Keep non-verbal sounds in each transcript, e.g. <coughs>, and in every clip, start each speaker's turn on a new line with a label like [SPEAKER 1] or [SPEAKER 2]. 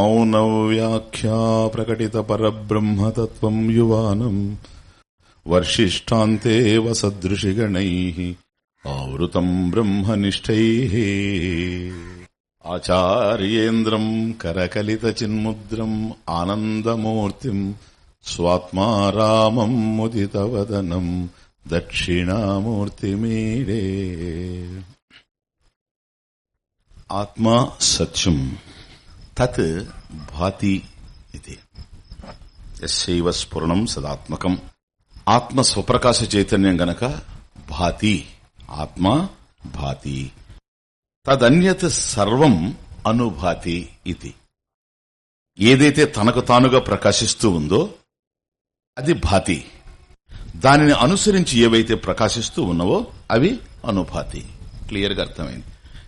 [SPEAKER 1] మౌనవ్యాఖ్యా ప్రకటిత పరబ్రహ్మతత్వం యువానం వర్షిష్టాంతే వసదృషిగణై బ్రహ్మనిష్టై ఆచార్యేంద్రం కరకలిత ఆనందమూర్తిం ఆనందమూర్తిం స్వాత్మారామం ముదితవదనం దక్షిణామూర్తిమీడే. ఆత్మా సత్యం తత్ భాతి ఇది. ఎస్సైవ స్ఫురణం సదాత్మకం. ఆత్మ స్వప్రకాశ చైతన్యం గనక భాతి ఆత్మా భాతి. తదన్యత్ సర్వం అనుభాతి ఇది. ఏదైతే తనకు తానుగా ప్రకాశిస్తూ ఉందో అది భాతి. దానిని అనుసరించి ఏవైతే ప్రకాశిస్తూ ఉన్నవో అవి అనుభాతి. క్లియర్గా అర్థమైంది.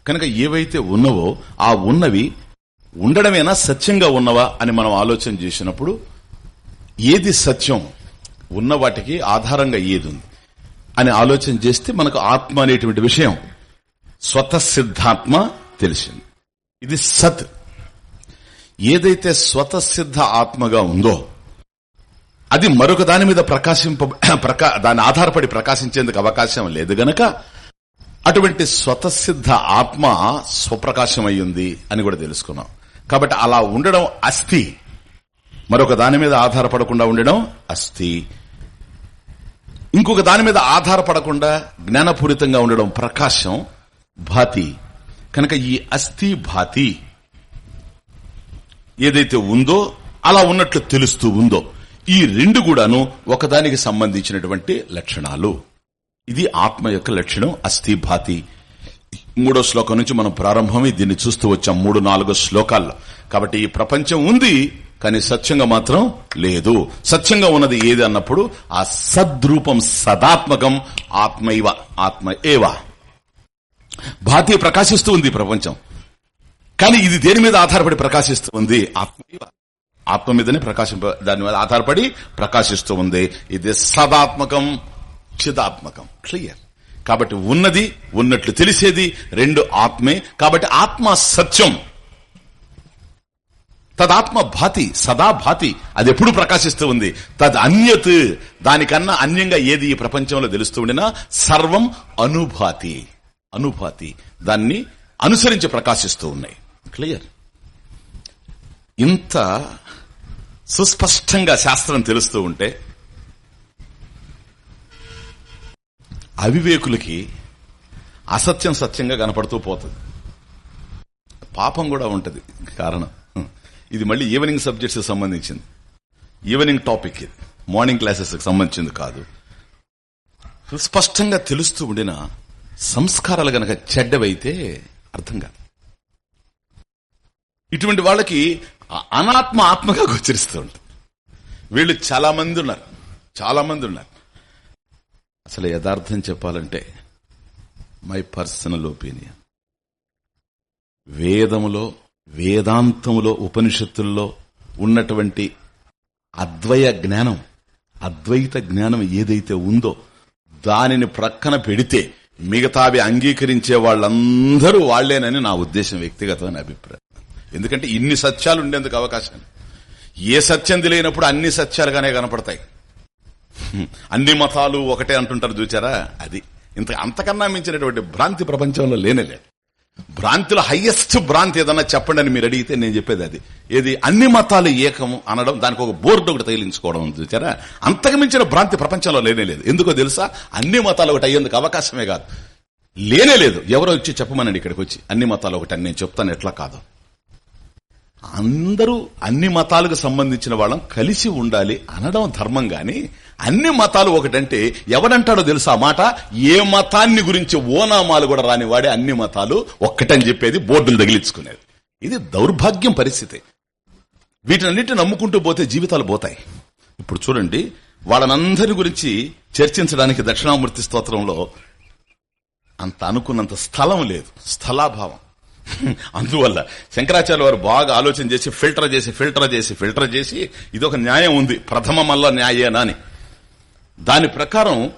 [SPEAKER 1] కనుక ఏవైతే ఉన్నవో ఆ ఉన్నవి ఉండడమేనా సత్యంగా ఉన్నవా అని మనం ఆలోచన చేసినప్పుడు ఏది సత్యం? ఉన్న వాటికి ఆధారంగా ఏది ఉంది అని ఆలోచన చేస్తే మనకు ఆత్మ అనేటువంటి విషయం స్వతసిద్ధాత్మ తెలిసింది. ఇది సత్. ఏదైతే స్వతసిద్ధ ఆత్మగా ఉందో అది మరొక దాని మీద ప్రకాశింప ప్రకా దాని ఆధారపడి ప్రకాశించేందుకు అవకాశం లేదు గనక అటువంటి స్వతసిద్ధ ఆత్మ స్వప్రకాశం అయ్యింది అని కూడా తెలుసుకున్నాం. కాబట్టి అలా ఉండడం అస్థి. మరొక దాని మీద ఆధారపడకుండా ఉండడం అస్థి. ఇంకొక దాని మీద ఆధారపడకుండా జ్ఞానపూరితంగా ఉండడం ప్రకాశం భాతి. కనుక ఈ అస్థి భాతి ఏదైతే ఉందో అలా ఉన్నట్లు తెలుస్తూ ఉందో ఈ రెండు కూడాను ఒకదానికి సంబంధించినటువంటి లక్షణాలు. ఇది ఆత్మ యొక్క లక్షణం అస్థి భాతి. మూడో శ్లోకం నుంచి మనం ప్రారంభమై దీన్ని చూస్తూ వచ్చాం మూడు నాలుగో శ్లోకాల్లో. కాబట్టి ఈ ప్రపంచం ఉంది కానీ సత్యంగా మాత్రం లేదు. సత్యంగా ఉన్నది ఏది అన్నప్పుడు ఆ సద్రూపం సదాత్మకం ఆత్మైవ ఆత్మ ఏవా భాతి ప్రకాశిస్తూ ఉంది ప్రపంచం. కానీ ఇది దేని మీద ఆధారపడి ప్రకాశిస్తూ ఉంది? ఆత్మ ఆత్మ మీదనే ప్రకాశింప దాని మీద ఆధారపడి ప్రకాశిస్తూ ఉంది. ఇది సదాత్మకం చిదాత్మకం. క్లియర్ కాబట్టి ఉన్నది ఉన్నట్లు తెలిసేది రెండు ఆత్మే. కాబట్టి ఆత్మ సత్యం. తదాత్మ భాతి సదా భాతి అది ఎప్పుడు ప్రకాశిస్తూ ఉంది? తద్ అన్యత్ దానికన్నా అన్యంగా ఏది ఈ ప్రపంచంలో తెలుస్తూ ఉండినా సర్వం అనుభాతి. అనుభాతి. దాన్ని అనుసరించి ప్రకాశిస్తూ ఉన్నాయి. క్లియర్? ఇంత సుస్పష్టంగా శాస్త్రం తెలుస్తూ ఉంటే అవివేకులకి అసత్యం సత్యంగా కనపడుతూ పోతుంది. పాపం కూడా ఉంటది. కారణం? ఇది మళ్ళీ ఈవినింగ్ సబ్జెక్ట్స్ సంబంధించింది. ఈవినింగ్ టాపిక్ ఇది. మార్నింగ్ క్లాసెస్ సంబంధించింది కాదు. స్పష్టంగా తెలుస్తూ ఉండిన సంస్కారాలు గనక చెడ్డవైతే అర్థం కాదు. ఇటువంటి వాళ్ళకి అనాత్మ ఆత్మగా గోచరిస్తూ ఉంటుంది. వీళ్ళు చాలా మంది ఉన్నారు. చాలా మంది ఉన్నారు. అసలు యథార్థం చెప్పాలంటే మై పర్సనల్ ఒపీనియన్ వేదములో వేదాంతములో ఉపనిషత్తుల్లో ఉన్నటువంటి అద్వయ జ్ఞానం అద్వైత జ్ఞానం ఏదైతే ఉందో దానిని ప్రక్కన పెడితే మిగతావి అంగీకరించే వాళ్ళందరూ వాళ్ళేనని నా ఉద్దేశం వ్యక్తిగతమైన అభిప్రాయం. ఎందుకంటే ఇన్ని సత్యాలు ఉండేందుకు అవకాశం. ఏ సత్యం తెలియనప్పుడు అన్ని సత్యాలుగానే కనపడతాయి. అన్ని మతాలు ఒకటే అంటుంటారు చూచారా? అది. ఇంత అంతకన్నా మించినటువంటి భ్రాంతి ప్రపంచంలో లేనేలేదు భ్రాంతిలో హయ్యెస్ట్ భ్రాంతి ఏదన్నా చెప్పండి అని మీరు అడిగితే నేను చెప్పేది అది. ఏది అన్ని మతాలు ఏకం అనడం దానికి ఒక బోర్డు ఒకటి తగిలించుకోవడం చూసారా? అంతకు మించిన భ్రాంతి ప్రపంచంలో లేనే లేదు. ఎందుకో తెలుసా? అన్ని మతాలు ఒకటి అయ్యేందుకు అవకాశమే కాదు. లేనే లేదు. ఎవరో వచ్చి చెప్పమనండి ఇక్కడికి వచ్చి. అన్ని మతాలు ఒకటి అని నేను చెప్తాను ఎట్లా కాదు. అందరూ అన్ని మతాలకు సంబంధించిన వాళ్ళం కలిసి ఉండాలి అనడం ధర్మం గాని అన్ని మతాలు ఒకటంటే ఎవడంటాడో తెలుసా మాట? ఏ మతాన్ని గురించి ఓనామాలు కూడా రానివాడే అన్ని మతాలు ఒక్కటని చెప్పేది బోర్డులు తగిలించుకునేది. ఇది దౌర్భాగ్యం పరిస్థితి. వీటినన్నిటి నమ్ముకుంటూ పోతే జీవితాలు పోతాయి. ఇప్పుడు చూడండి వాళ్ళనందరి గురించి చర్చించడానికి దక్షిణామూర్తి స్తోత్రంలో అంత అనుకున్నంత స్థలం లేదు స్థలాభావం. అందువల్ల శంకరాచార్య వారు బాగా ఆలోచన చేసి ఫిల్టర్ చేసి ఫిల్టర్ చేసి ఫిల్టర్ చేసి ఇదొక న్యాయం ఉంది. ప్రథమ మల్ల న్యాయేనా అని. దాని ప్రకారం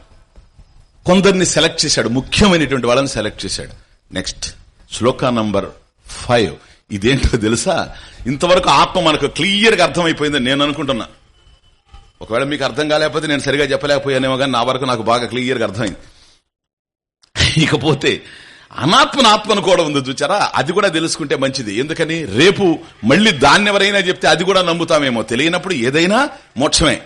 [SPEAKER 1] కొందరిని సెలెక్ట్ చేశాడు. ముఖ్యమైనటువంటి వాళ్ళని సెలెక్ట్ చేశాడు. నెక్స్ట్ శ్లోక నంబర్ ఫైవ్. ఇదేంటో తెలుసా? ఇంతవరకు ఆత్మ మనకు క్లియర్గా అర్థమైపోయిందని నేను అనుకుంటున్నా. ఒకవేళ మీకు అర్థం కాలేకపోతే నేను సరిగా చెప్పలేకపోయానేమో కానీ నా వరకు నాకు బాగా క్లియర్గా అర్థమైంది. ఇకపోతే అనాత్మన ఆత్మను కూడా ఉంది చూచారా? అది కూడా తెలుసుకుంటే మంచిది. ఎందుకని? రేపు మళ్ళీ దాన్ని ఎవరైనా చెప్తే అది కూడా నమ్ముతామేమో. తెలియనప్పుడు ఏదైనా మోక్షమే.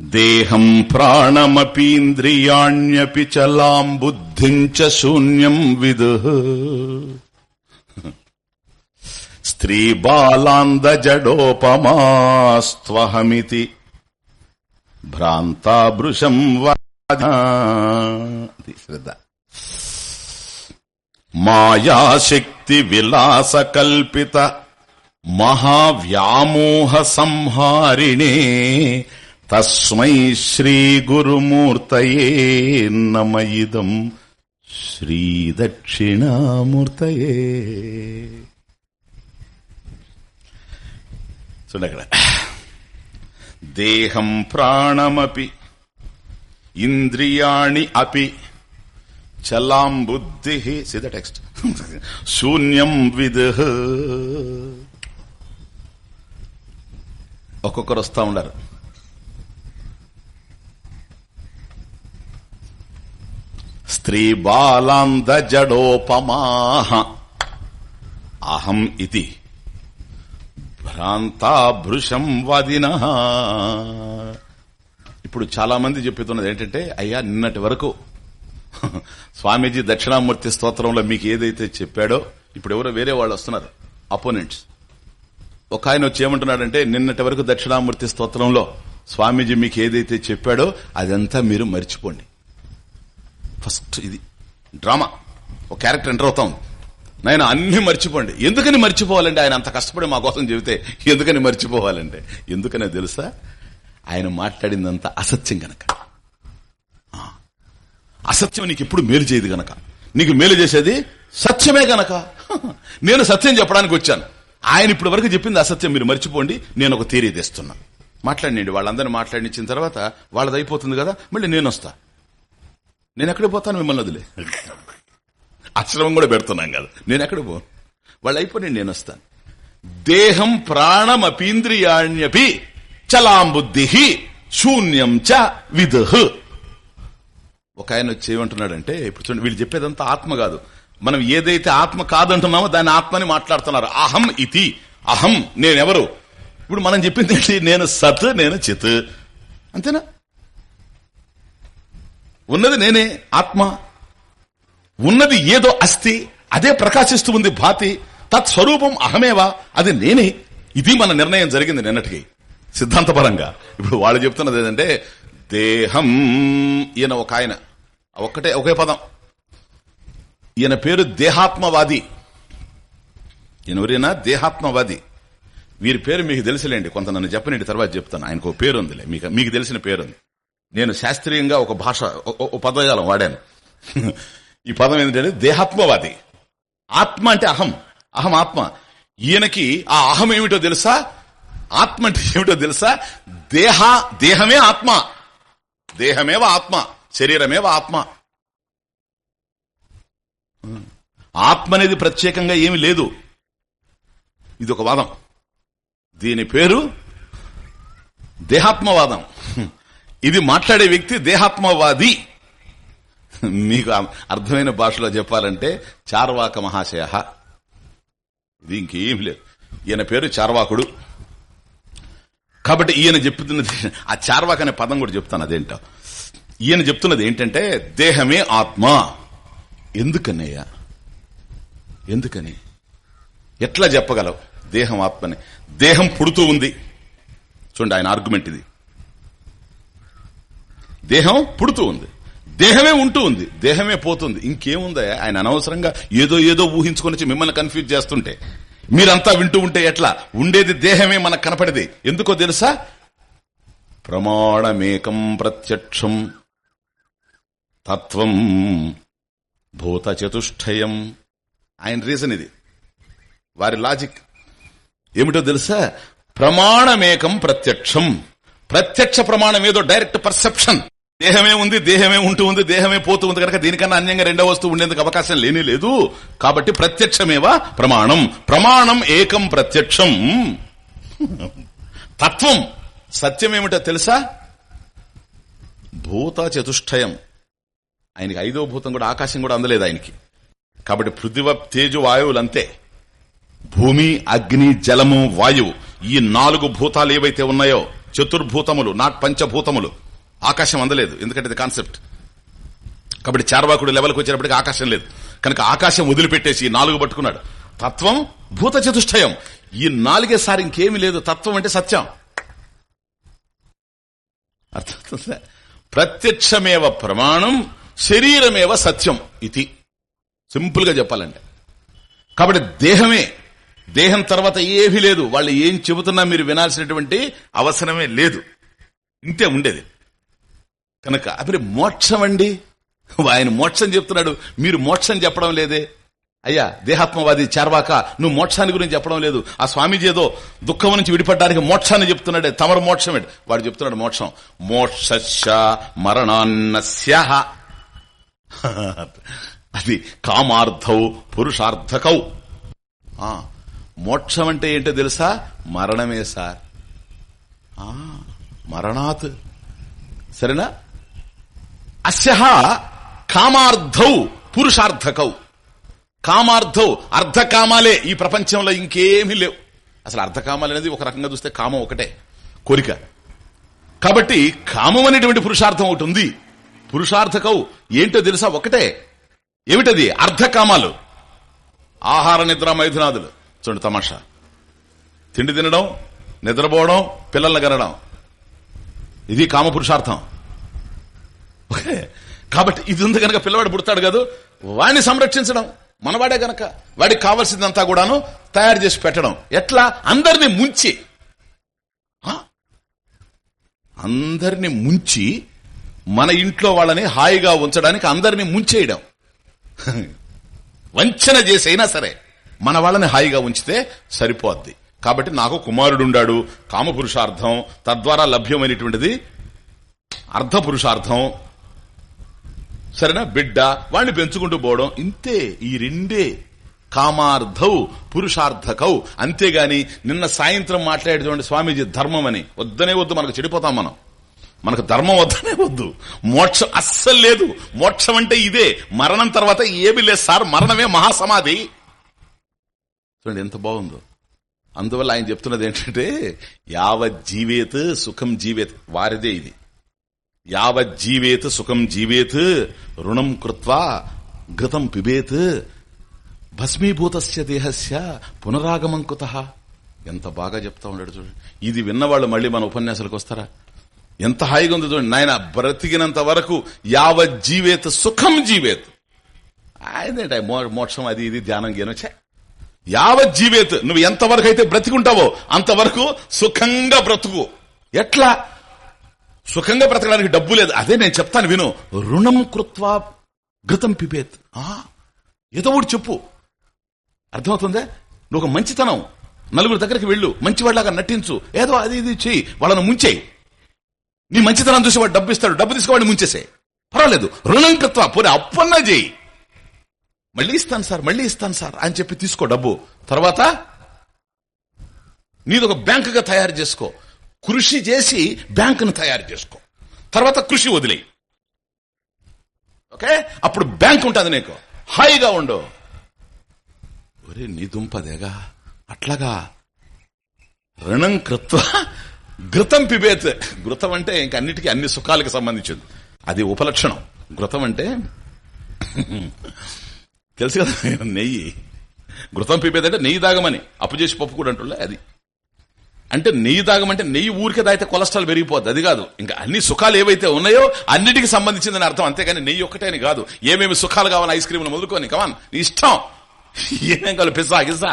[SPEAKER 1] దేహం ప్రాణమపీంద్రియాణ్యపి చలాం బుద్ధిం చ శూన్యం విదు. స్త్రీ బాలాందజడోపమాస్త్వహమితి భ్రాంతాభృశం వాది. శ్రద్ధ. మాయాశక్తి విలాస కల్పిత మహావ్యామోహ సంహారిణే తస్మై శ్రీ గురుమూర్తయే నమయిదం శ్రీ దక్షిణామూర్తయే. చూడక్కడ దేహం ప్రాణమపి ఇంద్రియాణి అపి చలాం బుద్ధి సిద టెక్స్ట్ <laughs> శూన్యం విద్. ఒక్కొక్కరు వస్తా ఉండారు స్త్రీ బాలాంద జడోపమాహ అహం ఇది. భ్రాంతాభృషం వదిన. ఇప్పుడు చాలా మంది చెప్పుతున్నది ఏంటంటే అయ్యా నిన్నటి వరకు స్వామీజీ దక్షిణామూర్తి స్తోత్రంలో మీకు ఏదైతే చెప్పాడో ఇప్పుడు ఎవరో వేరే వాళ్ళు వస్తున్నారు అపోనెంట్స్. ఒక ఆయన వచ్చి ఏమంటున్నాడంటే నిన్నటి వరకు దక్షిణామూర్తి స్తోత్రంలో స్వామీజీ మీకు ఏదైతే చెప్పాడో అదంతా మీరు మర్చిపోండి. ఫస్ట్ ఇది డ్రామా. ఒక క్యారెక్టర్ ఎంటర్ అవుతాం. నాయన అన్ని మర్చిపోండి. ఎందుకని మర్చిపోవాలంటే ఆయన అంత కష్టపడి మా కోసం చెబితే ఎందుకని మర్చిపోవాలంటే ఎందుకనే తెలుసా? ఆయన మాట్లాడిందంతా అసత్యం గనక. అసత్యం నీకు ఎప్పుడు మేలు చేయదు గనక. నీకు మేలు చేసేది సత్యమే గనక. <laughs> నేను సత్యం చెప్పడానికి వచ్చాను. ఆయన ఇప్పటి వరకు చెప్పింది అసత్యం. మీరు మర్చిపోండి. నేను ఒక థీరీ తెస్తున్నా. మాట్లాడినండి వాళ్ళందరినీ మాట్లాడించిన తర్వాత వాళ్ళది అయిపోతుంది కదా. మళ్ళీ నేను వస్తాను నేను ఎక్కడ పోతాను మిమ్మల్ని వదిలే? ఆశ్రమం కూడా పెడుతున్నాం కదా. నేను ఎక్కడ పో వాళ్ళు అయిపోయి నేను వస్తాను. దేహం ప్రాణం అపీంద్రియాణ్యపి చలాంబుద్ధి శూన్యం చ విదుహ్ ఒక ఆయన వచ్చి ఏమంటున్నాడంటే ఇప్పుడు చూడండి వీళ్ళు చెప్పేదంతా ఆత్మ కాదు. మనం ఏదైతే ఆత్మ కాదంటున్నామో దాని ఆత్మని మాట్లాడుతున్నారు. అహం ఇతి. అహం నేనెవరు? ఇప్పుడు మనం చెప్పింది నేను సత్ నేను చిత్. అంతేనా? ఉన్నది నేనే ఆత్మ. ఉన్నది ఏదో అస్థి అదే ప్రకాశిస్తూ ఉంది భాతి. తత్స్వరూపం అహమేవా? అది నేనే. ఇది మన నిర్ణయం జరిగింది నిన్నటికి. సిద్ధాంతపరంగా. ఇప్పుడు వాళ్ళు చెప్తున్నది ఏంటంటే దేహం ఈయన ఒక ఆయన. ఒక్కటే ఒకే పదం. ఈయన పేరు దేహాత్మవాది. ఈయన ఎవరైనా దేహాత్మవాది. వీరి పేరు మీకు తెలుసులేండి. కొంత నన్ను చెప్పనండి తర్వాత చెప్తాను. ఆయనకు పేరుందిలే. పేరు ఉందిలే మీకు మీకు తెలిసిన పేరుంది. నేను శాస్త్రీయంగా ఒక భాష ఒక- పదజాలం వాడాను. <laughs> ఈ పదం ఏంటంటే దేహాత్మవాది. ఆత్మ అంటే అహం. అహం ఆత్మ. ఈయనకి ఆ అహం ఏమిటో తెలుసా? ఆత్మ అంటే ఏమిటో తెలుసా? దేహ దేహమే ఆత్మ. దేహమేవ ఆత్మ. శరీరమేవ ఆత్మ. ఆత్మ అనేది ప్రత్యేకంగా ఏమి లేదు. ఇది ఒక వాదం. దీని పేరు దేహాత్మవాదం. ఇది మాట్లాడే వ్యక్తి దేహాత్మవాది. మీకు అర్థమైన భాషలో చెప్పాలంటే చార్వాక మహాశయ. ఇది ఇంకేం లేదు. ఈయన పేరు చార్వాకుడు. కాబట్టి ఈయన చెప్తున్నది ఆ చార్వాక అనే పదం కూడా చెప్తాను అదేంటో. ఈయన చెప్తున్నది ఏంటంటే దేహమే ఆత్మ. ఎందుకనయ్యా ఎందుకని? ఎట్లా చెప్పగలవు? దేహం ఆత్మని. దేహం పుడుతూ ఉంది. చూడండి ఆయన ఆర్గ్యుమెంట్ ఇది. దేహం పుడుతూ ఉంది. దేహమే ఉంటూ ఉంది. దేహమే పోతుంది. ఇంకేముందా? ఆయన అనవసరంగా ఏదో ఏదో ఊహించుకొని మిమ్మల్ని కన్ఫ్యూజ్ చేస్తుంటే. మీరంతా వింటూ ఉంటే ఎట్లా? ఉండేది దేహమే మనకు కనపడేది. ఎందుకో తెలుసా? ప్రమాణమేకం ప్రత్యక్షం తత్వం భూత చతుష్టయం ఆయన రీజన్ ఇది. వారి లాజిక్ ఏమిటో తెలుసా? ప్రమాణమేకం ప్రత్యక్షం. ప్రత్యక్ష ప్రమాణం ఏదో డైరెక్ట్ పర్సెప్షన్ దేహమే ఉంది దేహమే ఉంటూ ఉంది దేహమే పోతూ ఉంది కనుక దీనికన్నా అన్యంగా రెండో వస్తువు ఉండేందుకు అవకాశం లేని లేదు. కాబట్టి ప్రత్యక్షమేవా ప్రమాణం. ప్రమాణం ఏకం ప్రత్యక్షం. తత్వం. సత్యం ఏమిటో తెలుసా? భూత చతుష్టయం. ఆయనకి ఐదో భూతం కూడా ఆకాశం కూడా అందలేదు ఆయనకి. కాబట్టి పృథివ తేజు వాయువులంతే భూమి అగ్ని జలము వాయువు. ఈ నాలుగు భూతాలు ఏవైతే ఉన్నాయో చతుర్భూతములు నాట్ పంచభూతములు ఆకాశం అందలేదు. ఎందుకంటే ఇది కాన్సెప్ట్. కాబట్టి చార్వాకుడు లెవెల్కి వచ్చేటప్పటికి ఆకాశం లేదు. కనుక ఆకాశం వదిలిపెట్టేసి నాలుగు పట్టుకున్నాడు. తత్వం భూత చతుష్టయం ఈ నాలుగేసారి ఇంకేమీ లేదు. తత్వం అంటే సత్యం. అర్థమవుతుందా? ప్రత్యక్షమేవ ప్రమాణం శరీరమేవ సత్యం ఇది. సింపుల్గా చెప్పాలంటే. కాబట్టి దేహమే దేహం తర్వాత ఏమీ లేదు. వాళ్ళు ఏం చెబుతున్నా మీరు వినాల్సినటువంటి అవసరమే లేదు. ఇంతే ఉండేది. కనుక అప్పుడు మోక్షం అండి ఆయన మోక్షం చెప్తున్నాడు. మీరు మోక్షం చెప్పడం లేదే. అయ్యా దేహాత్మవాది చార్వాక నువ్వు మోక్షాన్ని గురించి చెప్పడం లేదు. ఆ స్వామీజీ ఏదో దుఃఖం నుంచి విడిపడడానికి మోక్షాన్ని చెప్తున్నాడే. తమరు మోక్షం వాడు చెప్తున్నాడు మోక్షం. మోక్ష మరణాన్నస్య అది కామార్థౌ పురుషార్థకౌ. మోక్షం అంటే ఏంటో తెలుసా? మరణమే సార్. మరణాత్. సరేనా? అస్యహ కామార్థౌ పురుషార్థకౌ. కామార్థౌ అర్ధకామాలే ఈ ప్రపంచంలో ఇంకేమీ లేవు. అసలు అర్ధకామాలు అనేది ఒక రకంగా చూస్తే కామం ఒకటే కోరిక. కాబట్టి కామం అనేటువంటి పురుషార్థం ఒకటి ఉంది. పురుషార్థకౌ ఏంటో తెలుసా ఒకటే? ఏమిటది? అర్ధకామాలు. ఆహార నిద్ర మైథునాదులు. చూడండి తమాషా. తిండి తినడం నిద్రపోవడం పిల్లల్ని కనడం ఇది కామ పురుషార్థం కాబట్టి ఇది ఉంది కనుక పిల్లవాడు పుడతాడు కాదు వాడిని సంరక్షించడం మనవాడే గనక. వాడికి కావాల్సిందంతా కూడాను తయారు చేసి పెట్టడం. ఎట్లా? అందరిని ముంచి. అందరిని ముంచి మన ఇంట్లో వాళ్ళని హాయిగా ఉంచడానికి అందరిని ముంచేయడం. వంచన చేసైనా సరే మన వాళ్ళని హాయిగా ఉంచితే సరిపోద్ది. కాబట్టి నాకు కుమారుడుండాడు కామపురుషార్థం తద్వారా లభ్యమైనటువంటిది అర్ధ పురుషార్థం సరేనా? బిడ్డ వాడిని పెంచుకుంటూ పోవడం ఇంతే. ఈ రెండే కామార్థౌ పురుషార్థకౌ అంతేగాని నిన్న సాయంత్రం మాట్లాడేటువంటి స్వామీజీ ధర్మం అని వద్దనే వద్దు మనకు చెడిపోతాం మనం. మనకు ధర్మం వద్దనే వద్దు. మోక్షం అస్సలు లేదు. మోక్షం అంటే ఇదే. మరణం తర్వాత ఏమి లేదు సార్. మరణమే మహాసమాధి. చూడండి ఎంత బాగుందో. అందువల్ల ఆయన చెప్తున్నది ఏంటంటే యావత్ జీవేత్ సుఖం జీవేత్. వారిదే ఇది. యావజ్జీవేత్ సుఖం జీవేత్ రుణం కృత్వా ఘృతం పిబేత్. భస్మీభూతస్య దేహస్య పునరాగమం కుత. ఎంత బాగా చెప్తా ఉన్నాడు చూడండి. ఇది విన్నవాళ్ళు మళ్ళీ మన ఉపన్యాసాలకు వస్తారా? ఎంత హాయిగా ఉంది చూడండి. నాయన బ్రతికినంత వరకు యావజ్జీవేత్ సుఖం జీవేత్. ఆయనంటే మోక్షం అది ఇది ధ్యానం గేనొచ్చా యావజ్జీవేత్ నువ్వు ఎంతవరకు అయితే బ్రతికుంటావో అంతవరకు సుఖంగా బ్రతుకు. ఎట్లా? సుఖంగా బ్రతకడానికి డబ్బు లేదు. అదే నేను చెప్తాను విను. రుణం కృత్వా ఘృతం పిపేత్ ఏదో ఒకటి చెప్పు. అర్థమవుతుందే? నువ్వు ఒక మంచితనం. నలుగురు దగ్గరికి వెళ్ళు. మంచివాళ్ళగా నటించు. ఏదో అది ఇది చెయ్యి. వాళ్ళను ముంచేయి. నీ మంచితనం చూసి వాడు డబ్బు ఇస్తాడు. డబ్బు తీసుకోవాడిని ముంచేసే. పర్వాలేదు. రుణం కృత్వా. పోనీ అప్పన్నా చేయి మళ్ళీ ఇస్తాను సార్ మళ్ళీ ఇస్తాను సార్ అని చెప్పి తీసుకో డబ్బు. తర్వాత నీదొక బ్యాంకుగా తయారు చేసుకో. కృషి చేసి బ్యాంకును తయారు చేసుకో. తర్వాత కృషి వదిలే ఓకే? అప్పుడు బ్యాంక్ ఉంటుంది నీకు. హాయిగా ఉండు. ఒరే నీ దుంపదేగా అట్లాగా? రుణం కృత్వ ఘృతం పిబేత్. ఘృతం అంటే ఇంక అన్నిటికీ అన్ని సుఖాలకు సంబంధించింది. అది ఉపలక్షణం. ఘృతం అంటే తెలుసు కదా నెయ్యి. ఘృతం పిబేత్ అంటే నెయ్యి దాగమని. అప్పు చేసి పప్పు కూడా అంటులే అది. అంటే నెయ్యి తాగమంటే నెయ్యి ఊరికే తాగితే కొలెస్ట్రాల్ పెరిగిపోద్ది. అది కాదు. ఇంకా అన్ని సుఖాలు ఏవైతే ఉన్నాయో అన్నిటికి సంబంధించిందని అర్థం. అంతేగాని నెయ్యి ఒక్కటే అని కాదు. ఏమేమి సుఖాలు కావాలి ఐస్ క్రీమ్లు మొదలుకొని కమాన్ నీ ఇష్టం. ఏమేం కావాలి? పిజ్జా గిజ్జా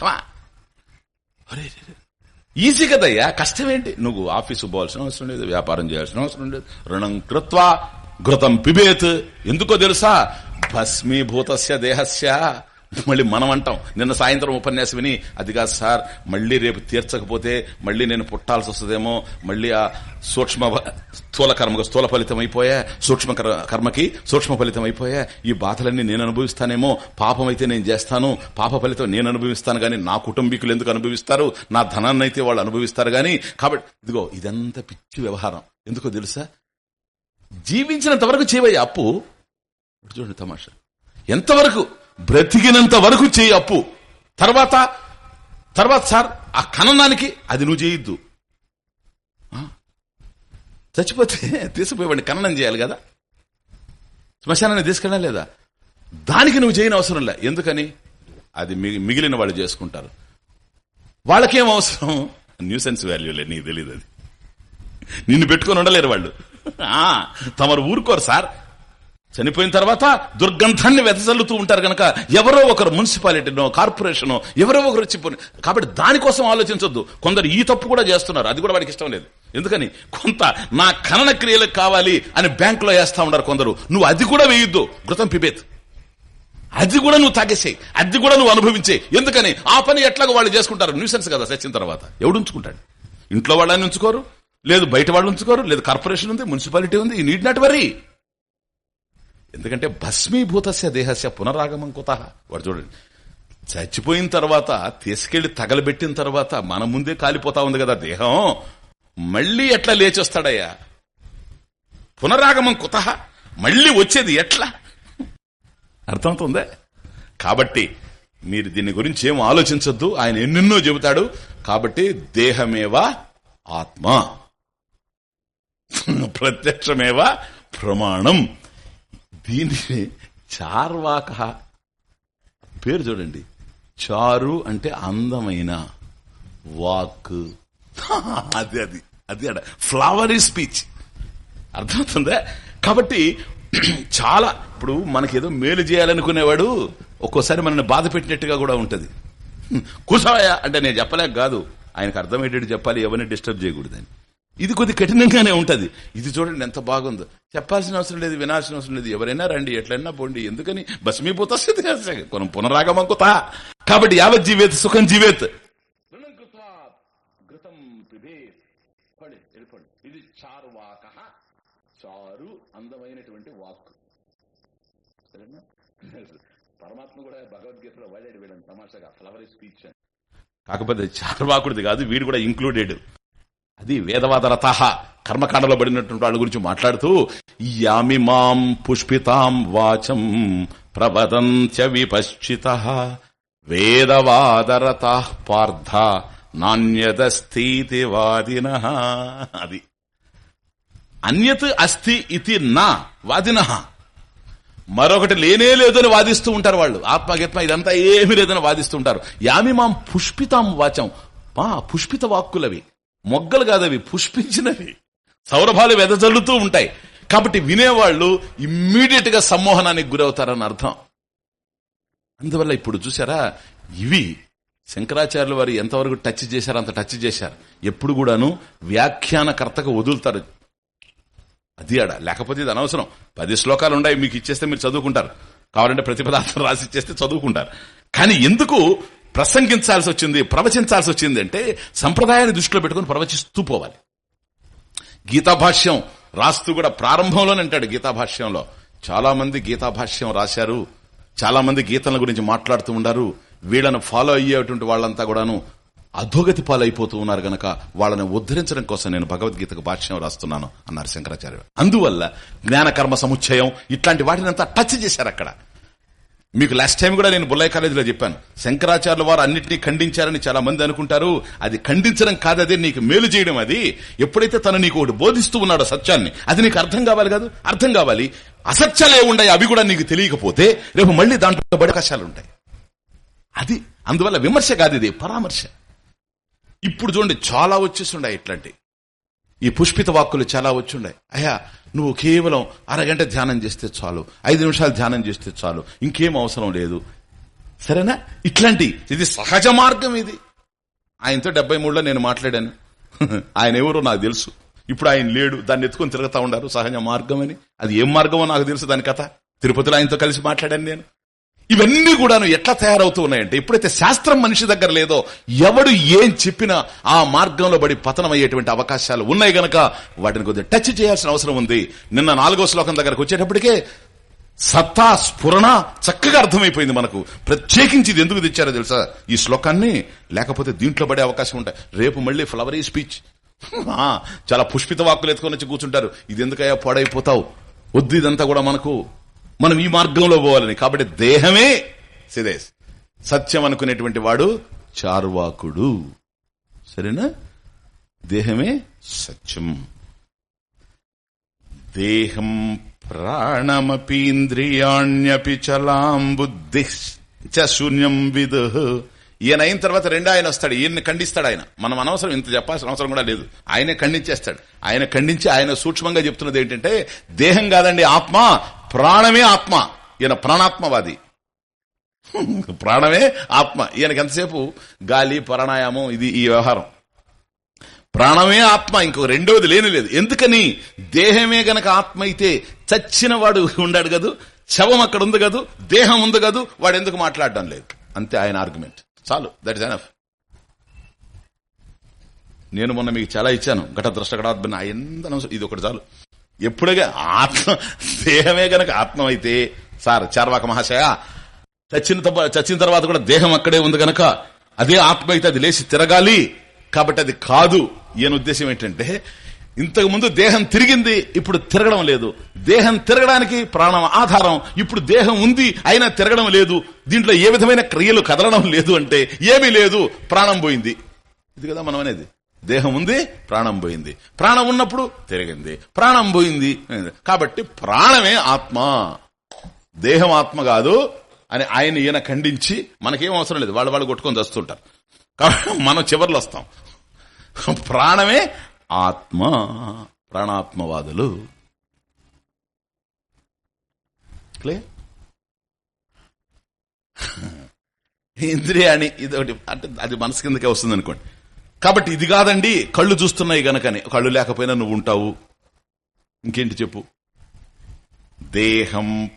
[SPEAKER 1] కమా ఈజీ కదయ్యా. కష్టం ఏంటి? నువ్వు ఆఫీసు పోవాల్సిన అవసరం లేదు వ్యాపారం చేయాల్సిన అవసరం లేదు. రుణం కృత్వా ఘృతం పిబేత్. ఎందుకో తెలుసా? భస్మీభూతస్య దేహస్య. మళ్ళీ మనం అంటాం. నిన్న సాయంత్రం ఉపన్యాసం విని అది కాదు సార్ మళ్ళీ రేపు తీర్చకపోతే మళ్ళీ నేను పుట్టాల్సి వస్తుందేమో మళ్ళీ ఆ సూక్ష్మ స్థూల కర్మకు స్థూల ఫలితం అయిపోయా సూక్ష్మ కర్మకి సూక్ష్మ ఫలితం అయిపోయా ఈ బాధలన్నీ నేను అనుభవిస్తానేమో పాపం అయితే నేను చేస్తాను పాప ఫలితం నేను అనుభవిస్తాను గాని నా కుటుంబీకులు ఎందుకు అనుభవిస్తారు నా ధనాన్ని అయితే వాళ్ళు అనుభవిస్తారు గాని కాబట్టి ఇదిగో ఇదంతా పిచ్చి వ్యవహారం. ఎందుకో తెలుసా? జీవించినంత వరకు చేయవయ్యా అప్పు. చూడండి తమాషా. ఎంతవరకు బ్రతికినంత వరకు చేయి అప్పు. తర్వాత తర్వాత సార్ ఆ ఖననానికి అది నువ్వు చేయొద్దు. చచ్చిపోతే తీసుకుపోయేవాడిని ఖననం చేయాలి కదా? శ్మశానాన్ని తీసుకెళ్ళా లేదా? దానికి నువ్వు చేయని అవసరం లే. ఎందుకని? అది మిగిలిన వాళ్ళు చేసుకుంటారు. వాళ్ళకేం అవసరం? న్యూసెన్స్ వాల్యూలే నీకు తెలియదు అది. నిన్ను పెట్టుకొని ఉండలేరు వాళ్ళు. తమరు ఊరుకోరు సార్. చనిపోయిన తర్వాత దుర్గంధాన్ని వెదజల్లుతూ ఉంటారు కనుక ఎవరో ఒకరు మున్సిపాలిటీనో కార్పొరేషనో ఎవరో ఒకరు వచ్చి కాబట్టి దానికోసం ఆలోచించొద్దు. కొందరు ఈ తప్పు కూడా చేస్తున్నారు. అది కూడా వాడికి ఇష్టం లేదు. ఎందుకని? కొంత నా ఖనన క్రియలకు కావాలి అని బ్యాంకులో వేస్తా ఉన్నారు కొందరు. నువ్వు అది కూడా వేయొద్దు. ఘృతం పిబేత్. అది కూడా నువ్వు తాగేసేయి. అది కూడా నువ్వు అనుభవించే ఎందుకని? ఆ పని ఎట్లాగో వాళ్ళు చేసుకుంటారు. న్యూసెన్స్ కదా చచ్చిన తర్వాత. ఎవడు ఉంచుకుంటాడు? ఇంట్లో వాళ్ళని ఉంచుకోరు. లేదు బయట వాళ్ళు ఉంచుకోరు. లేదు కార్పొరేషన్ ఉంది మున్సిపాలిటీ ఉంది. ఈ నీడ్ నాట్ వరీ. ఎందుకంటే భస్మీభూతస్య దేహస్య పునరాగమం కుత. వాడు చూడండి చచ్చిపోయిన తర్వాత తీసుకెళ్ళి తగలబెట్టిన తర్వాత మన ముందే కాలిపోతా ఉంది కదా దేహం. మళ్ళీ ఎట్లా లేచొస్తాడయ్యా? పునరాగమం కుత. మళ్ళీ వచ్చేది ఎట్లా? అర్థమవుతుందే? కాబట్టి మీరు దీని గురించి ఏం ఆలోచించద్దు. ఆయన ఎన్నెన్నో చెబుతాడు. కాబట్టి దేహమేవా ఆత్మ. ప్రత్యక్షమేవా ప్రమాణం. దీనిని చార్వాక పేరు చూడండి. చారు అంటే అందమైన వాక్. <laughs> అది అది అది అడ. Flowery speech. అర్థమవుతుందా? కాబట్టి <clears throat> చాలా ఇప్పుడు మనకేదో మేలు చేయాలనుకునేవాడు ఒక్కోసారి మనల్ని బాధ పెట్టినట్టుగా కూడా ఉంటది. కూసాయా అంటే నేను చెప్పలేక కాదు. ఆయనకు అర్థమయ్యేటట్టు చెప్పాలి ఎవరిని డిస్టర్బ్ చేయకూడదని. ఇది కొద్ది కఠినంగానే ఉంటది. ఇది చూడండి ఎంత బాగుందో. చెప్పాల్సిన అవసరం లేదు వినాల్సిన అవసరం లేదు. ఎవరైనా రండి ఎట్లయినా పోండి. ఎందుకని? భస్మీభూత కొనం పునరాగమంకుతా. కాబట్టి యావత్ జీవేత్. సుఖం జీవేత్ ఇది చారు అందమైనటువంటి వాక్. పరమాత్మ కూడా భగవద్గీతలో వాడాడు వీళ్ళని తమాషాగా. ఫ్లవరీ స్పీచ్ కాకపోతే చారువాకుడిది కాదు వీడు కూడా ఇంక్లూడెడ్. అది వేదవాదరత కర్మకాండలో పడినటువంటి వాళ్ళ గురించి మాట్లాడుతూ యామి మాం పుష్పితాం వాచం ప్రవదంత్య విపశ్చిత. వేదవాదరత పార్థ నాణ్యదస్థితి వాదిన. అది. అన్యత్ అస్థి ఇది నా వాదిన. మరొకటి లేనే లేదని వాదిస్తూ ఉంటారు వాళ్ళు. ఆత్మగీత్మ ఇదంతా ఏమి లేదని వాదిస్తూ ఉంటారు. యామి మాం పుష్పితాం వాచం. మా పుష్పిత వాక్కులవి. మొగ్గలు కాదవి పుష్పించినవి. సౌరభాలు వెదజల్లుతూ ఉంటాయి. కాబట్టి వినేవాళ్ళు ఇమ్మీడియట్గా సమ్మోహనానికి గురవుతారని అర్థం. అందువల్ల ఇప్పుడు చూసారా ఇవి శంకరాచార్యులు వారు ఎంతవరకు టచ్ చేశారు అంత టచ్ చేశారు. ఎప్పుడు కూడాను వ్యాఖ్యానకర్తకు వదులుతారు. అది ఆడ. లేకపోతే ఇది అనవసరం. పది శ్లోకాలు ఉన్నాయి మీకు ఇచ్చేస్తే మీరు చదువుకుంటారు. కావాలంటే ప్రతిపదార్థం రాసి ఇచ్చేస్తే చదువుకుంటారు. కానీ ఎందుకు ప్రసంగించాల్సి వచ్చింది ప్రవచించాల్సి వచ్చింది అంటే సంప్రదాయాన్ని దృష్టిలో పెట్టుకుని ప్రవచిస్తూ పోవాలి. గీతాభాష్యం రాస్తూ కూడా ప్రారంభంలోనే అంటాడు గీతాభాష్యంలో చాలా మంది గీతాభాష్యం రాశారు చాలా మంది గీతల గురించి మాట్లాడుతూ ఉన్నారు వీళ్ళను ఫాలో అయ్యేటువంటి వాళ్ళంతా కూడాను అధోగతి పాలైపోతూ ఉన్నారు గనక వాళ్ళని ఉద్ధరించడం కోసం నేను భగవద్గీతకు భాష్యం రాస్తున్నాను అన్నారు శంకరాచార్య అందువల్ల జ్ఞానకర్మ సముచ్చయం ఇట్లాంటి వాటిని అంతా టచ్ చేశారు అక్కడ మీకు లాస్ట్ టైం కూడా నేను బుల్లయ్య కాలేజీలో చెప్పాను. శంకరాచార్యుల వారు అన్నింటినీ ఖండించారని చాలా మంది అనుకుంటారు. అది ఖండించడం కాదదే నీకు మేలు చేయడం అది. ఎప్పుడైతే తను నీకు ఒకటి బోధిస్తూ ఉన్నాడో సత్యాన్ని అది నీకు అర్థం కావాలి కాదు? అర్థం కావాలి. అసత్యాలు ఉన్నాయి అవి కూడా నీకు తెలియకపోతే రేపు మళ్ళీ దాంట్లో అవకాశాలు ఉంటాయి. అది అందువల్ల విమర్శ కాదు ఇది పరామర్శ. ఇప్పుడు చూడండి చాలా వచ్చేస్తుండే ఇట్లాంటి ఈ పుష్పిత వాక్కులు చాలా వచ్చుండే. అయ్యా నువ్వు కేవలం అరగంట ధ్యానం చేస్తే చాలు. ఐదు నిమిషాలు ధ్యానం చేస్తే చాలు. ఇంకేం అవసరం లేదు. సరేనా? ఇట్లాంటి ఇది సహజ మార్గం ఇది. ఆయనతో డెబ్బై మూడులో నేను మాట్లాడాను. <laughs> ఆయన ఎవరో నాకు తెలుసు. ఇప్పుడు ఆయన లేడు దాన్ని ఎత్తుకొని తిరుగుతా ఉండారు. సహజ మార్గం అని అది ఏం మార్గమో నాకు తెలుసు దాని కథ. తిరుపతిలో ఆయనతో కలిసి మాట్లాడాను నేను. ఇవన్నీ కూడాను ఎట్లా తయారవుతూ ఉన్నాయంటే ఎప్పుడైతే శాస్త్రం మనిషి దగ్గర లేదో ఎవడు ఏం చెప్పినా ఆ మార్గంలో పడి పతనం అయ్యేటువంటి అవకాశాలు ఉన్నాయి గనక వాటిని కొద్దిగా టచ్ చేయాల్సిన అవసరం ఉంది. నిన్న నాలుగో శ్లోకం దగ్గరకు వచ్చేటప్పటికే సత్తా స్ఫురణ చక్కగా అర్థమైపోయింది మనకు. ప్రత్యేకించి ఇది ఎందుకు తెచ్చారో తెలుసా? ఈ శ్లోకాన్ని లేకపోతే దీంట్లో పడే అవకాశం ఉంటాయి. రేపు మళ్ళీ ఫ్లవరీ స్పీచ్ చాలా పుష్పిత వాక్కులు ఎత్తుకొని వచ్చి కూర్చుంటారు. ఇది ఎందుకయ్యా పాడైపోతావు? వద్దు ఇదంతా కూడా మనకు మనం ఈ మార్గంలో పోవాలని. కాబట్టి దేహమే సిదేశ్ సత్యం అనుకునేటువంటి వాడు చార్వాకుడు. సరేనా? దేహమే సత్యం. దేహం ప్రాణమపీంద్రియాణ్యపి చలాం బుద్ధి చ శూన్యం విదు. ఈయన అయిన తర్వాత రెండో ఆయన వస్తాడు. ఈయన్ని ఖండిస్తాడు ఆయన. మనం అనవసరం ఇంత చెప్పాల్సిన అవసరం కూడా లేదు. ఆయనే ఖండించేస్తాడు. ఆయన ఖండించి ఆయన సూక్ష్మంగా చెప్తున్నది ఏంటంటే దేహం కాదండి ఆత్మ ప్రాణమే ఆత్మ. ఈయన ప్రాణాత్మవాది. <laughs> ప్రాణమే ఆత్మ. ఈయనకి ఎంతసేపు? గాలి ప్రాణాయామం ఇది ఈ వ్యవహారం. ప్రాణమే ఆత్మ. ఇంకొక రెండవది లేని లేదు. ఎందుకని? దేహమే గనక ఆత్మ అయితే చచ్చిన వాడు ఉండాడు కదూ? శవం అక్కడ ఉంది కదూ? దేహం ఉంది కదూ? వాడు ఎందుకు మాట్లాడడం లేదు? అంతే ఆయన ఆర్గ్యుమెంట్ చాలు దట్ ఇస్ ఎనఫ్ నేను మొన్న మీకు చాలా ఇచ్చాను ఘట ద్రష్టగడాత్మ ఎంత ఇది ఒకటి చాలు. ఎప్పుడుగా ఆత్మ దేహమే గనక ఆత్మ అయితే సార్ చార్వాక మహాశయ చచ్చిన చచ్చిన తర్వాత కూడా దేహం అక్కడే ఉంది గనక అదే ఆత్మ అయితే అది లేచి తిరగాలి. కాబట్టి అది కాదు. ఈయన ఉద్దేశం ఏంటంటే ఇంతకు ముందు దేహం తిరిగింది ఇప్పుడు తిరగడం లేదు. దేహం తిరగడానికి ప్రాణం ఆధారం ఇప్పుడు దేహం ఉంది అయినా తిరగడం లేదు. దీంట్లో ఏ విధమైన క్రియలు కదలడం లేదు అంటే ఏమీ లేదు ప్రాణం పోయింది. ఇది కదా మనం అనేది. దేహం ఉంది ప్రాణం పోయింది. ప్రాణం ఉన్నప్పుడు తిరిగింది ప్రాణం పోయింది. కాబట్టి ప్రాణమే ఆత్మ. దేహం ఆత్మ కాదు అని ఆయన ఈయన ఖండించి మనకేం అవసరం లేదు. వాళ్ళు వాళ్ళు కొట్టుకొని వస్తుంటారు కాబట్టి మనం చివరిలో వస్తాం. ప్రాణమే ఆత్మ ప్రాణాత్మవాదులు. క్లియర్ ఇంద్రియాని ఇది ఒకటి అంటే అది మనసు కిందకే వస్తుంది అనుకోండి కాబట్టి ఇది కాదండి కళ్ళు చూస్తున్నాయి గనకని. కళ్ళు లేకపోయినా నువ్వు ఉంటావు. ఇంకేంటి చెప్పు? దేహం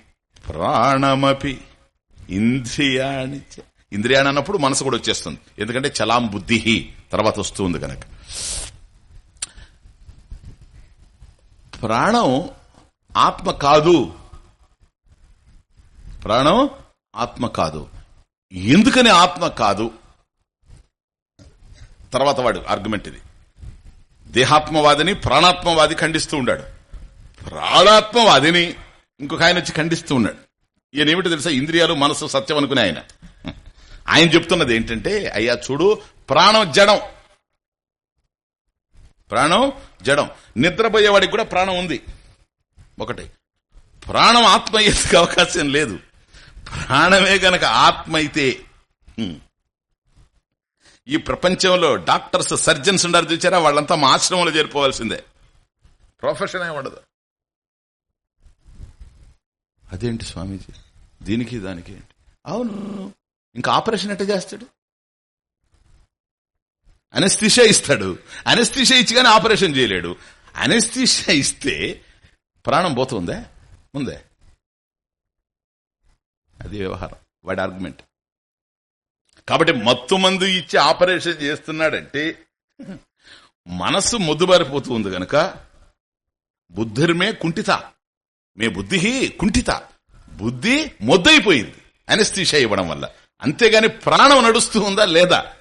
[SPEAKER 1] ప్రాణమపి ఇంద్రియాణి చ- ఇంద్రియాణి అన్నప్పుడు మనసు కూడా వచ్చేస్తుంది. ఎందుకంటే చలాం బుద్ధి తర్వాత వస్తుంది కనుక ప్రాణం ఆత్మ కాదు. ప్రాణం ఆత్మ కాదు. ఎందుకని ఆత్మ కాదు? తర్వాత వాడు ఆర్గ్యుమెంట్ ఇది. దేహాత్మవాదిని ప్రాణాత్మవాది ఖండిస్తూ ఉన్నాడు ప్రాణాత్మవాదిని ఇంకొక ఆయన వచ్చి ఖండిస్తూ ఉన్నాడు. ఈయన తెలుసా? ఇంద్రియాలు మనసు సత్యం అనుకునే ఆయన. ఆయన చెప్తున్నది ఏంటంటే అయ్యా చూడు ప్రాణం జడం. ప్రాణం జడం. నిద్రపోయేవాడికి కూడా ప్రాణం ఉంది. ఒకటి. ప్రాణం ఆత్మ అయ్యేందుకు అవకాశం లేదు. ప్రాణమే గనక ఆత్మ అయితే ఈ ప్రపంచంలో డాక్టర్స్ సర్జన్స్ ఉండారు చూచారా వాళ్ళంతా మా ఆశ్రమంలో చేరిపోవాల్సిందే. ప్రొఫెషన్ ఏ ఉండదు. అదేంటి స్వామీజీ? దీనికి దానికి ఏంటి? అవును. ఇంకా ఆపరేషన్ ఎట్ట చేస్తాడు? అనస్థిషా ఇస్తాడు. అనస్థిషా ఇచ్చి కానీ ఆపరేషన్ చేయలేడు. అనస్థిషా ఇస్తే ప్రాణం పోతుందే? ఉందే అది వ్యవహారం. వాడి ఆర్గ్యుమెంట్ కాబట్టి మత్తు మందు ఇచ్చి ఆపరేషన్ చేస్తున్నాడంటే మనస్సు మొద్దుబారిపోతుంది గనక బుద్ధిర్మే కుంఠిత. మే బుద్ధి కుంఠిత. బుద్ధి మొద్దయిపోయింది. అనిస్తీష ఇవ్వడం వల్ల. అంతేగాని ప్రాణం నడుస్తూ ఉందా లేదా?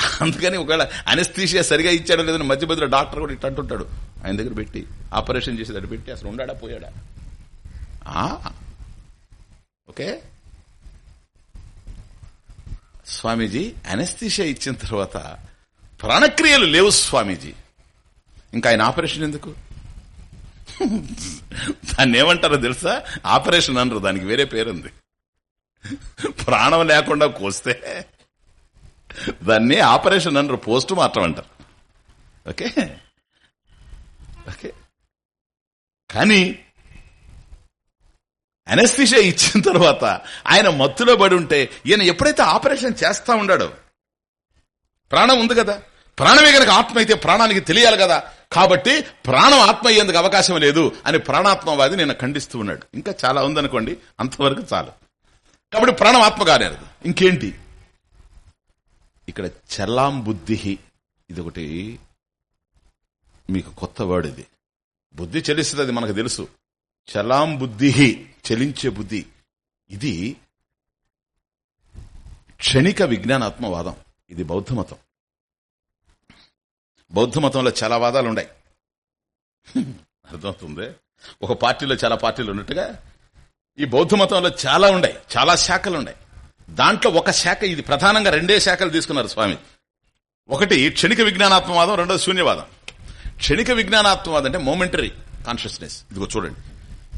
[SPEAKER 1] అందుకని ఒకవేళ అనస్థీషియా సరిగా ఇచ్చాడో లేదని మధ్య మధ్యలో డాక్టర్ కూడా ఇట్లా అంటుంటాడు. ఆయన దగ్గర పెట్టి ఆపరేషన్ చేసేదాడు పెట్టి అసలు ఉండాడా పోయాడా? ఆ, ఓకే? స్వామీజీ అనస్థీషియా ఇచ్చిన తర్వాత ప్రాణక్రియలు లేవు స్వామీజీ. ఇంకా ఆయన ఆపరేషన్ ఎందుకు? దాన్ని ఏమంటారో తెలుసా? ఆపరేషన్ అనరు దానికి వేరే పేరుంది. ప్రాణం లేకుండా కోస్తే దాన్ని ఆపరేషన్ అనరు పోస్ట్ మార్టం అంటారు. ఓకే? ఓకే? కానీ అనస్థిషియా ఇచ్చిన తర్వాత ఆయన మత్తులో పడి ఉంటే ఈయన ఎప్పుడైతే ఆపరేషన్ చేస్తా ఉన్నాడో ప్రాణం ఉంది కదా? ప్రాణమే గనక ఆత్మ అయితే ప్రాణానికి తెలియాలి కదా? కాబట్టి ప్రాణం ఆత్మ అయ్యేందుకు అవకాశం లేదు అని ప్రాణాత్మవాది నేను ఖండిస్తూ ఉన్నాడు. ఇంకా చాలా ఉందనుకోండి అంతవరకు చాలు. కాబట్టి ప్రాణం ఆత్మ కాలేదు. ఇంకేంటి? ఇక్కడ చలాం బుద్ధి ఇది ఒకటి మీకు కొత్త వర్డ్ ఇది. బుద్ధి చెలిస్తుంది అది మనకు తెలుసు. చలాం బుద్ధి చలించే బుద్ధి. ఇది క్షణిక విజ్ఞానాత్మవాదం. ఇది బౌద్ధమతం బౌద్ధమతంలో చాలా వాదాలు ఉన్నాయి. అర్థమవుతుంది? ఒక పార్టీలో చాలా పార్టీలు ఉన్నట్టుగా ఈ బౌద్ధ మతంలో చాలా ఉన్నాయి. చాలా శాఖలు ఉన్నాయి. దాంట్లో ఒక శాఖ ఇది ప్రధానంగా రెండే శాఖలు తీసుకున్నారు స్వామి. ఒకటి క్షణిక విజ్ఞానాత్మవాదం రెండోది శూన్యవాదం. క్షణిక విజ్ఞానాత్మవాదం అంటే మోమెంటరీ కాన్షియస్నెస్ ఇదిగో చూడండి.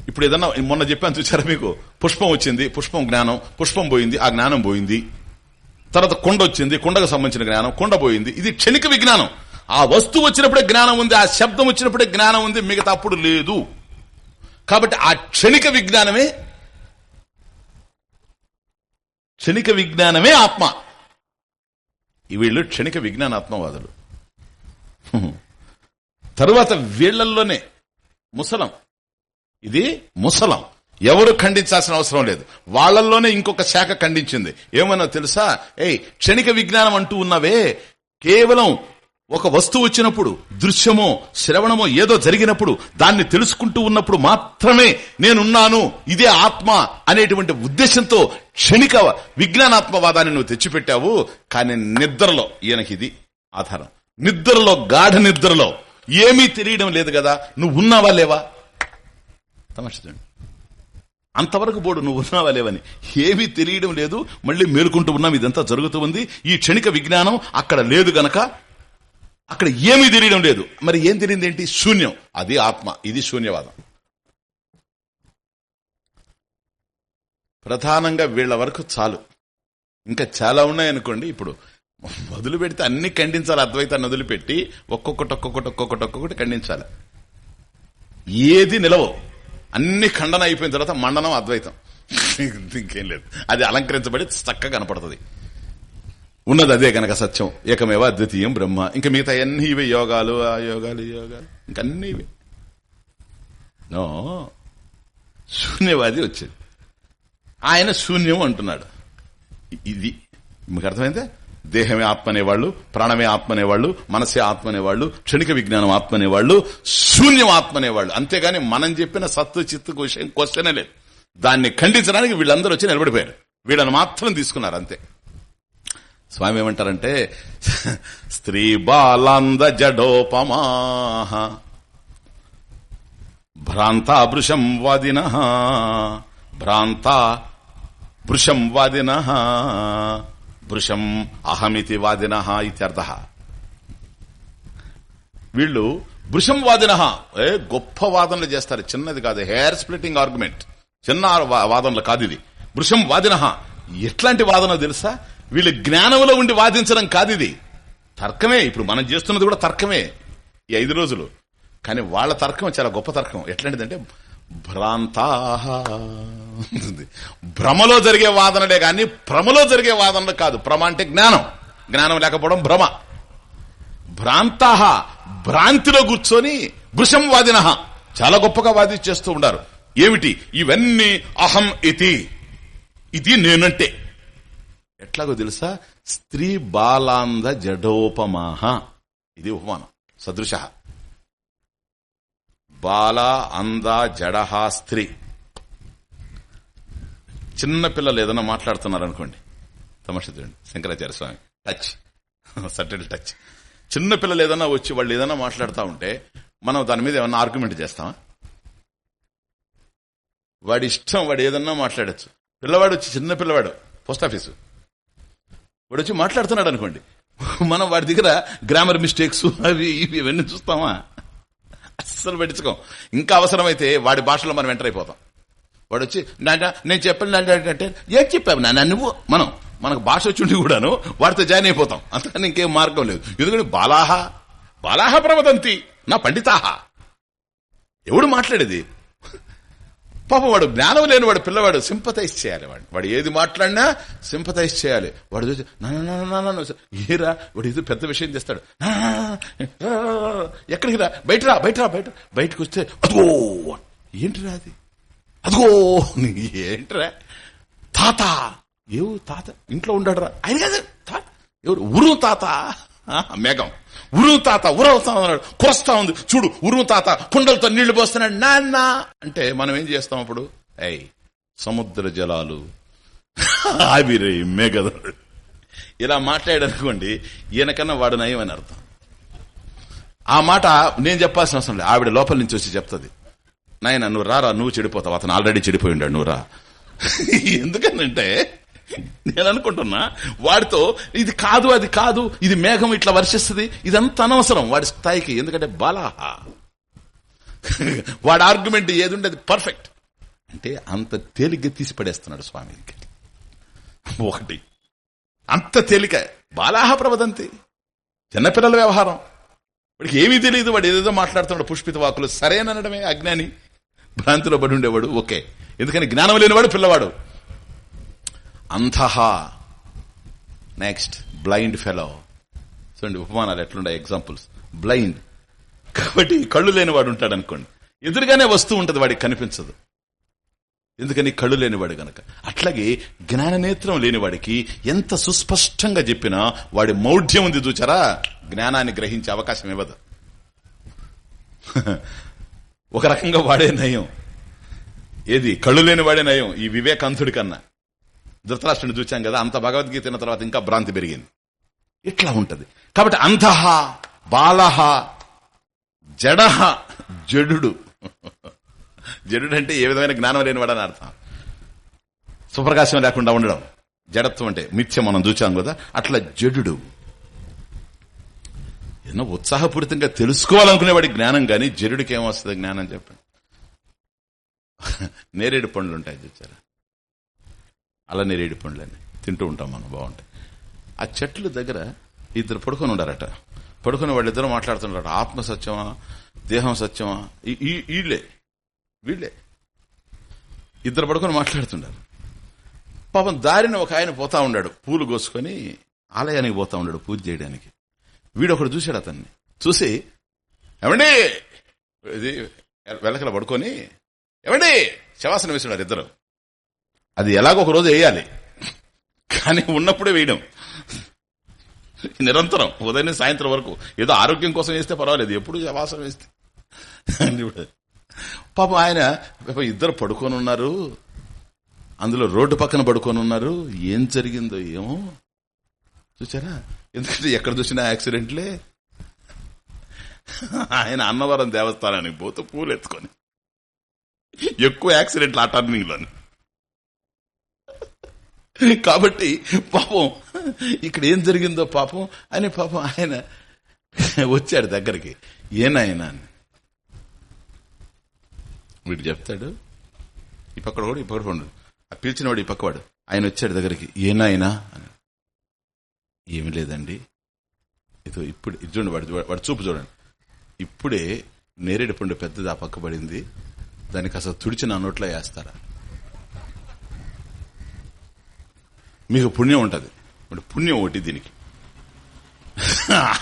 [SPEAKER 1] ఇప్పుడు ఏదన్నా మొన్న చెప్పాను చూసారా మీకు? పుష్పం వచ్చింది పుష్పం జ్ఞానం పుష్పం పోయింది ఆ జ్ఞానం పోయింది. తర్వాత కొండ వచ్చింది కొండకు సంబంధించిన జ్ఞానం కొండ పోయింది. ఇది క్షణిక విజ్ఞానం. ఆ వస్తువు వచ్చినప్పుడే జ్ఞానం ఉంది ఆ శబ్దం వచ్చినప్పుడే జ్ఞానం ఉంది మిగతా అప్పుడు లేదు. కాబట్టి ఆ క్షణిక విజ్ఞానమే క్షణిక విజ్ఞానమే ఆత్మ. ఈ వీళ్ళు క్షణిక విజ్ఞానాత్మవాదులు. తరువాత వీళ్ళల్లోనే ముసలం. ఇది ముసలం. ఎవరు ఖండించాల్సిన అవసరం లేదు. వాళ్ళల్లోనే ఇంకొక శాఖ ఖండించింది. ఏమన్నా తెలుసా? ఏయ్ క్షణిక విజ్ఞానం అంటూ ఉన్నవే. కేవలం ఒక వస్తువు వచ్చినప్పుడు దృశ్యమో శ్రవణమో ఏదో జరిగినప్పుడు దాన్ని తెలుసుకుంటూ ఉన్నప్పుడు మాత్రమే నేనున్నాను ఇదే ఆత్మ అనేటువంటి ఉద్దేశంతో క్షణిక విజ్ఞానాత్మవాదాన్ని నువ్వు తెచ్చిపెట్టావు కానీ నిద్రలో ఈయనకి ఇది ఆధారం. నిద్రలో గాఢ నిద్రలో ఏమీ తెలియడం లేదు కదా నువ్వు ఉన్నావా లేవా? తమాషండి అంతవరకు బోడు నువ్వు ఉన్నావా లేవని ఏమీ తెలియడం లేదు మళ్ళీ మేలుకుంటూ ఉన్నాం ఇదంతా జరుగుతూ ఉంది. ఈ క్షణిక విజ్ఞానం అక్కడ లేదు గనక అక్కడ ఏమీ తెలియడం లేదు. మరి ఏం తెలియదు ఏంటి? శూన్యం. అది ఆత్మ. ఇది శూన్యవాదం. ప్రధానంగా వీళ్ళ వరకు చాలు. ఇంకా చాలా ఉన్నాయనుకోండి ఇప్పుడు. వదిలి పెడితే అన్ని ఖండించాలి. అద్వైతాన్ని వదిలిపెట్టి ఒక్కొక్కటి ఒక్కొక్కటి ఒక్కొక్కటి ఒక్కొక్కటి ఖండించాలి. ఏది నిలవో అన్ని ఖండన అయిపోయిన తర్వాత మండనం అద్వైతం. <laughs> ఇంకేం లేదు. అది అలంకరించబడి చక్కగా కనపడుతుంది. ఉన్నది అదే కనుక సత్యం. ఏకమేవ అద్వితీయం బ్రహ్మ. ఇంకా మిగతా అన్ని ఇవే యోగాలు ఆ యోగాలు ఈ యోగాలు. ఇంకన్నీ ఇవే. నో. శూన్యవాది వచ్చేది. ఆయన శూన్యం అంటున్నాడు. ఇది మీకు అర్థమైందే? దేహమే ఆత్మ అనేవాళ్ళు ప్రాణమే ఆత్మ అనేవాళ్ళు మనసే ఆత్మ అనేవాళ్ళు క్షణిక విజ్ఞానం ఆత్మ అనేవాళ్ళు శూన్యం ఆత్మ అనేవాళ్ళు అంతేగాని మనం చెప్పిన సత్తు చిత్తు విషయం క్వశ్చనే లేదు. దాన్ని ఖండించడానికి వీళ్ళందరూ వచ్చి నిలబడిపోయారు. వీళ్ళని మాత్రం తీసుకున్నారు అంతే. స్వామి ఏమంటారంటే స్త్రీ బాలాంద జడోపమాహ భ్రాంతా వాదిన భ్రాంతా భృశం వాదిన భృశం అహమితి వాదిన ఇత్యర్థ వీళ్ళు భృశం వాదిన ఏ గొప్ప వాదనలు చేస్తారు. చిన్నది కాదు హెయిర్ స్ప్లిటింగ్ ఆర్గ్యుమెంట్. చిన్న వా- వాదనలు కాదు ఇది. భృశం వాదిన ఎట్లాంటి వాదన తెలుసా? వీళ్ళు జ్ఞానంలో ఉండి వాదించడం కాదు ఇది తర్కమే ఇప్పుడు మనం చేస్తున్నది కూడా తర్కమే ఈ ఐదు రోజులు. కానీ వాళ్ళ తర్కం చాలా గొప్ప తర్కం. ఎట్లాంటిదంటే భ్రాంతా భ్రమలో జరిగే వాదనలే కానీ భ్రమలో జరిగే వాదనలు కాదు. భ్రమ అంటే జ్ఞానం. జ్ఞానం లేకపోవడం భ్రమ. భ్రాంతాహ భ్రాంతిలో కూర్చొని వృషం వాదిన చాలా గొప్పగా వాది చేస్తూ ఉండారు. ఏమిటి? ఇవన్నీ అహం ఇది ఇది నేనంటే. ఎట్లాగో తెలుసా? స్త్రీ బాలాంధ జడోపమాహ ఇది ఉపమానం. సదృశ. బాల అంద జడహ స్త్రీ. చిన్న పిల్లలు ఏదైనా మాట్లాడుతున్నారు అనుకోండి తమాషా చూడండి. Shankaracharya Swami. Touch. Subtle touch. చిన్న పిల్లలు ఏదైనా వచ్చి వాళ్ళు ఏదైనా మాట్లాడుతూ ఉంటే మనం దాని మీద ఏమన్నా ఆర్గ్యుమెంట్ చేస్తామా? వాడి ఇష్టం వాడు ఏదన్నా మాట్లాడచ్చు. పిల్లవాడు వచ్చి చిన్న పిల్లవాడు. Post office. వాడు వచ్చి మాట్లాడుతున్నాడు అనుకోండి. మనం వాడి దగ్గర గ్రామర్ మిస్టేక్స్ అవి ఇవి ఇవన్నీ చూస్తామా? అస్సలు పట్టించుకోం. ఇంకా అవసరమైతే వాడి భాషలో మనం ఎంటర్ అయిపోతాం. వాడు వచ్చి నాన్న నేను చెప్పాను నాన్న అంటే ఏం చెప్పావు నాన్న నువ్వు మనం మనకు భాష వచ్చి కూడాను వాడితో జాయిన్ అయిపోతాం. అంతకన్నా ఇంకేం మార్గం లేదు. ఎందుకంటే బాలాహ బాలాహ ప్రవదంతి నా పండితాహ. ఎవడు మాట్లాడేది? పాపం వాడు జ్ఞానం లేని వాడు పిల్లవాడు సింపతైజ్ చేయాలి వాడు వాడు ఏది మాట్లాడినా సింపతైజ్ చేయాలి. వాడు చూసి ఏరా? వాడు ఏదో పెద్ద విషయం చేస్తాడు. "నా, రా, రా, ఎక్కడికి రా? బయట రా బయట రా బయట బయటకు వస్తే అదిగో! ఏంటిరా అది? అదిగో! ఏంట్రా? తాత! ఏవు తాత ఇంట్లో ఉండడురా. ఆయన కాదు తాత! ఎవరు? ఊరు తాత! మేఘం. ఉరువు తాత ఉరవుతా ఉన్నాడు. కురస్తా ఉంది. చూడు ఉరువు తాత కుండలతో నీళ్ళు పోస్తున్నాడు. నాన్న! అంటే మనం ఏం చేస్తాం అప్పుడు? ఐ సముద్ర జలాలు. ఆవిరే మేఘదుడు. ఇలా మాట్లాడనుకోండి ఈయనకన్నా వాడు నయమని అర్థం. ఆ మాట నేను చెప్పాల్సిన అవసరం లేదు. ఆవిడ లోపల నుంచి వచ్చి చెప్తుంది. నాయన నువ్వు రారా నువ్వు చెడిపోతావు. అతను ఆల్రెడీ చెడిపోయి ఉండాడు. నువ్వు రా. <laughs> ఎందుకనంటే నేను అనుకుంటున్నా వాడితో ఇది కాదు అది కాదు ఇది మేఘం ఇట్లా వర్షిస్తుంది ఇదంతా అనవసరం. వాడి స్థాయికి ఎందుకంటే బలాహ. వాడి ఆర్గ్యుమెంట్ ఏది ఉండేది పర్ఫెక్ట్. అంటే అంత తేలిగ్గా తీసి పడేస్తున్నాడు స్వామికి ఒకటి. అంత తేలిక. బాలాహ ప్రవదంతి. చిన్నపిల్లల వ్యవహారం. వాడికి ఏమీ తెలియదు వాడు ఏదేదో మాట్లాడుతున్నాడు పుష్పిత వాకులు సరేననడమే అజ్ఞాని. భ్రాంతిలో పడి ఉండేవాడు ఓకే. ఎందుకని జ్ఞానం లేనివాడు పిల్లవాడు. అంధహ నెక్స్ట్ బ్లైండ్ ఫెలో చూడండి ఉపమానాలు ఎట్లుండే ఎగ్జాంపుల్స్ బ్లైండ్ కాబట్టి కళ్ళు లేనివాడు ఉంటాడు అనుకోండి. ఎదురుగానే వస్తూ ఉంటుంది వాడికి కనిపించదు. ఎందుకని? కళ్ళు లేనివాడు గనక. అట్లాగే జ్ఞాననేత్రం లేనివాడికి ఎంత సుస్పష్టంగా చెప్పినా వాడి మౌఢ్యం ఉంది చూచారా? జ్ఞానాన్ని గ్రహించే అవకాశం ఇవ్వదు. <laughs> ఒక రకంగా వాడే నయం. ఏది? కళ్ళు లేనివాడే నయం ఈ వివేకాంతుడి కన్నా. ధృతరాష్ట్రుని చూచాం కదా అంత భగవద్గీత అయిన తర్వాత ఇంకా భ్రాంతి పెరిగింది. ఇట్లా ఉంటది. కాబట్టి అంతః బాలహ జడహ జడు జడు అంటే ఏ విధమైన జ్ఞానం లేనివాడని అర్థం. సుప్రకాశం లేకుండా ఉండడం. జడత్వం అంటే మిథ్య మనం చూచాం కదా అట్లా జడు ఎన్నో ఉత్సాహపూరితంగా తెలుసుకోవాలనుకునేవాడి జ్ఞానం కానీ జరుడికి ఏమొస్తుంది జ్ఞానం చెప్పండి. నేరేడు పండ్లు ఉంటాయి చూచారా? అలా రేడి పండ్లని తింటూ ఉంటాం మనం బాగుంటాయి. ఆ చెట్ల దగ్గర ఇద్దరు పడుకొని ఉండారట. పడుకుని వాళ్ళిద్దరు మాట్లాడుతుంటారు ఆత్మ సత్యమా? దేహం సత్యమా? ఈ- వీళ్ళే. వీళ్ళే. ఇద్దరు పడుకొని మాట్లాడుతుంటారు పాపం దారిన ఒక ఆయన పోతా ఉన్నాడు పూలు కోసుకొని ఆలయానికి పోతా ఉన్నాడు పూజ చేయడానికి. వీడు ఒకడు చూశాడు అతన్ని. చూసి ఏమండి? ఇది వెలకల పడుకొని ఏమండి? శవాసనం వేసున్నారు ఇద్దరు. అది ఎలాగో ఒక రోజు వేయాలి. కానీ ఉన్నప్పుడే వేయడం. నిరంతరం ఉదయం సాయంత్రం వరకు. ఏదో ఆరోగ్యం కోసం వేస్తే పర్వాలేదు ఎప్పుడు వాసన వేస్తే. పాపం ఆయన ఇద్దరు పడుకొని ఉన్నారు. అందులో రోడ్డు పక్కన పడుకొని ఉన్నారు. ఏం జరిగిందో ఏమో? చూసారా? ఎందుకంటే ఎక్కడ చూసినా యాక్సిడెంట్లే. ఆయన అన్నవరం దేవస్థానానికి పోతే పూలు ఎత్తుకొని. ఎక్కువ యాక్సిడెంట్లు ఆ టర్నింగ్లోనే. కాబట్టి పాపం ఇక్కడ ఏం జరిగిందో పాపం అని పాపం ఆయన వచ్చాడు దగ్గరికి. ఏనాయనా అని. వీడు చెప్తాడు ఈ పక్కడ కూడా ఈ పక్కడ పండు ఆ పిలిచినవాడు ఈ పక్కవాడు. ఆయన వచ్చాడు దగ్గరికి ఏనాయనా? అని. ఏమి లేదండి. ఇదో ఇప్పుడు ఇది చూడండి వాడు వాడు చూపు చూడండి. ఇప్పుడే నేరేడు పండు పెద్దది ఆ పక్క పడింది. దానికి అసలు తుడిచి నా నోట్లో వేస్తారా? మీకు పుణ్యం ఉంటుంది. పుణ్యం ఒకటి దీనికి.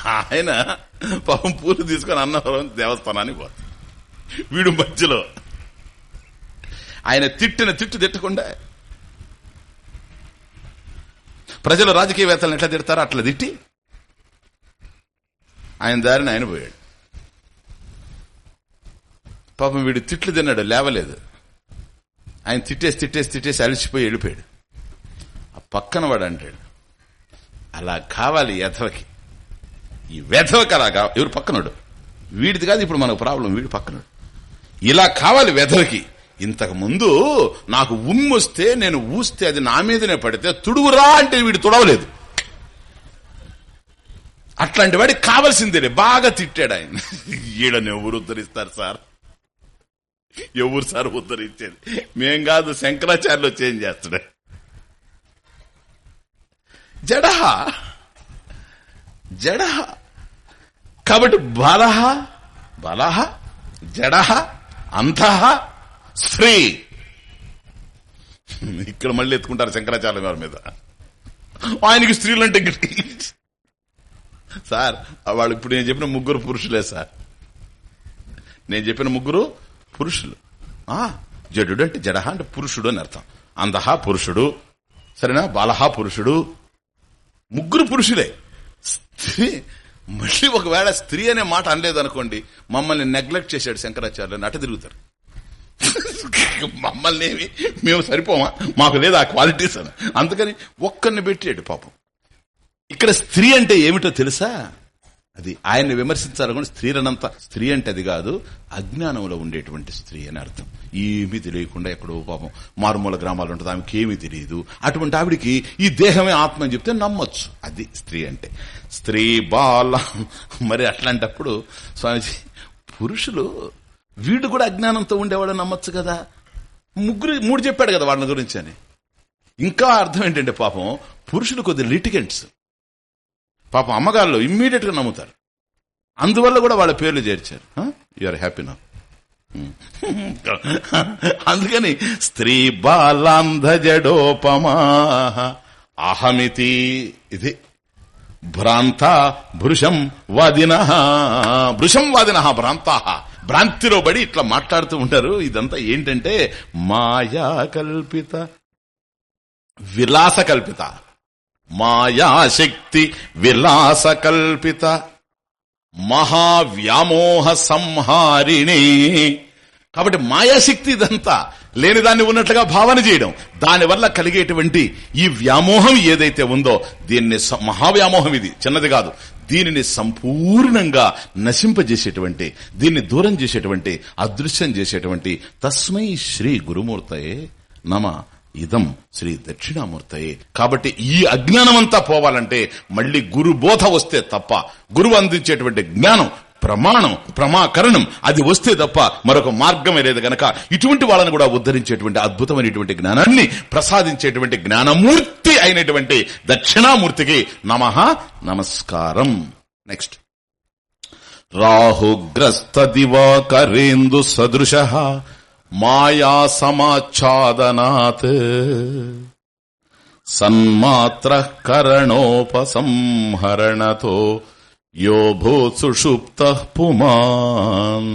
[SPEAKER 1] ఆయన పాపం పూలు తీసుకొని అన్నవరం దేవస్థానానికి పోతాడు. వీడు మధ్యలో. ఆయన తిట్టిన తిట్టు తిట్టకుండా ప్రజలు రాజకీయవేత్తలను ఎట్లా తిడతారో అట్లా తిట్టి ఆయన దారిని ఆయన పోయాడు. పాపం వీడు తిట్లు తిన్నాడు లేవలేదు. ఆయన తిట్టేసి తిట్టేసి తిట్టేసి అలిసిపోయి వెళ్ళిపోయాడు. ఆ పక్కన వాడు అంటాడు అలా కావాలి యథవకి ఈ వెధవకి అలా కావాలి ఎవరు పక్కనోడు? వీడిది కాదు ఇప్పుడు మనకు ప్రాబ్లం వీడు పక్కనోడు. ఇలా కావాలి వెధవకి. ఇంతకు ముందు నాకు ఉమ్మొస్తే నేను ఊస్తే అది నా మీదనే పడితే తుడుగురా అంటే వీడు తుడవలేదు. అట్లాంటి వాడికి కావలసిందే బాగా తిట్టాడు ఆయన. ఈడని ఎవరు ఉద్ధరిస్తారు సార్? ఎవరు సార్ ఉద్ధరించేది? మేం కాదు శంకరాచార్యులు చేంజ్ చేస్తాడు జడహ. జడ కాబట్టి బల బల జడ అంతః స్త్రీ. ఇక్కడ మళ్ళీ ఎత్తుకుంటారు శంకరాచార్య గారి మీద. ఆయనకి స్త్రీలు అంటే గట్టి. సార్ వాళ్ళు ఇప్పుడు నేను చెప్పిన ముగ్గురు పురుషులే సార్. నేను చెప్పిన ముగ్గురు పురుషులు. ఆ జడు అంటే జడహ అంటే పురుషుడు అని అర్థం. అందహ పురుషుడు. సరేనా? బాలహ పురుషుడు. ముగ్గురు పురుషులే. స్త్రీ మళ్ళీ ఒకవేళ స్త్రీ అనే మాట అనలేదు అనుకోండి మమ్మల్ని నెగ్లెక్ట్ చేశాడు శంకరాచార్యులు అట తిరుగుతారు. మమ్మల్ని ఏమి? మేము సరిపోమా? మాకు లేదు ఆ క్వాలిటీస్ అని. అందుకని ఒక్కరిని పెట్టాడు పాపం. ఇక్కడ స్త్రీ అంటే ఏమిటో తెలుసా? అది ఆయన్ని విమర్శించాలనుకుని స్త్రీలనంత స్త్రీ అంటే అది కాదు అజ్ఞానంలో ఉండేటువంటి స్త్రీ అని అర్థం. ఏమీ తెలియకుండా ఎక్కడో పాపం మారుమూల గ్రామాలు ఉంటుంది ఆమెకి ఏమీ తెలియదు. అటువంటి ఆవిడికి ఈ దేహమే ఆత్మ అని చెప్తే నమ్మొచ్చు. అది స్త్రీ అంటే. స్త్రీ బాల. మరి అట్లాంటప్పుడు స్వామిజీ పురుషులు వీడు కూడా అజ్ఞానంతో ఉండేవాడు నమ్మొచ్చు కదా. ముగ్గురు మూడు చెప్పాడు కదా వాళ్ళ గురించి అని. ఇంకా అర్థం ఏంటంటే పాపం పురుషులు కొద్ది లిటికెంట్స్. పాపం అమ్మగారులు ఇమ్మీడియట్గా నమ్ముతారు. అందువల్ల కూడా వాళ్ళ పేర్లు చేర్చారు. ఆర్ హ్యాపీ నా అందుకని స్త్రీ బాలాంధజడోపమా అహమితి ఇది. భ్రాంత భృషం వాదిన. భృషం వాదిన భ్రాంతా. భ్రాంతిలో బడి ఇట్లా మాట్లాడుతూ ఉంటారు. ఇదంతా ఏంటంటే మాయా కల్పిత విలాస కల్పిత మాయాశక్తి విలాస కల్పిత మహావ్యామోహ సంహారిణి. కాబట్టి మాయాశక్తి ఇదంతా లేని దాన్ని ఉన్నట్లుగా భావన చేయడం దానివల్ల కలిగేటువంటి ఈ వ్యామోహం ఏదైతే ఉందో దీన్ని మహావ్యామోహం ఇది చిన్నది కాదు. దీనిని సంపూర్ణంగా నశింపజేసేటువంటి దీన్ని దూరం చేసేటువంటి అదృశ్యం చేసేటువంటి తస్మై శ్రీ గురుమూర్తయే నమ. ఇదం శ్రీ దక్షిణామూర్తయే. కాబట్టి ఈ అజ్ఞానం అంతా పోవాలంటే మళ్ళీ గురుబోధ వస్తే తప్ప గురువు అందించేటువంటి జ్ఞానం ప్రమాణం ప్రమాకరణం అది వస్తే తప్ప మరొక మార్గమే లేదు గనక ఇటువంటి వాళ్ళని కూడా ఉద్ధరించేటువంటి అద్భుతమైనటువంటి జ్ఞానాన్ని ప్రసాదించేటువంటి జ్ఞానమూర్తి అయినటువంటి దక్షిణామూర్తికి నమ నమస్కారం. నెక్స్ట్. రాహుగ్రస్త దివాకరేందు సదృశ మాయా సమాచ్ఛాదనాత్ సన్మాత్ర కరణోపసంహరణతో యో భూత్సుషుప్త పుమాన్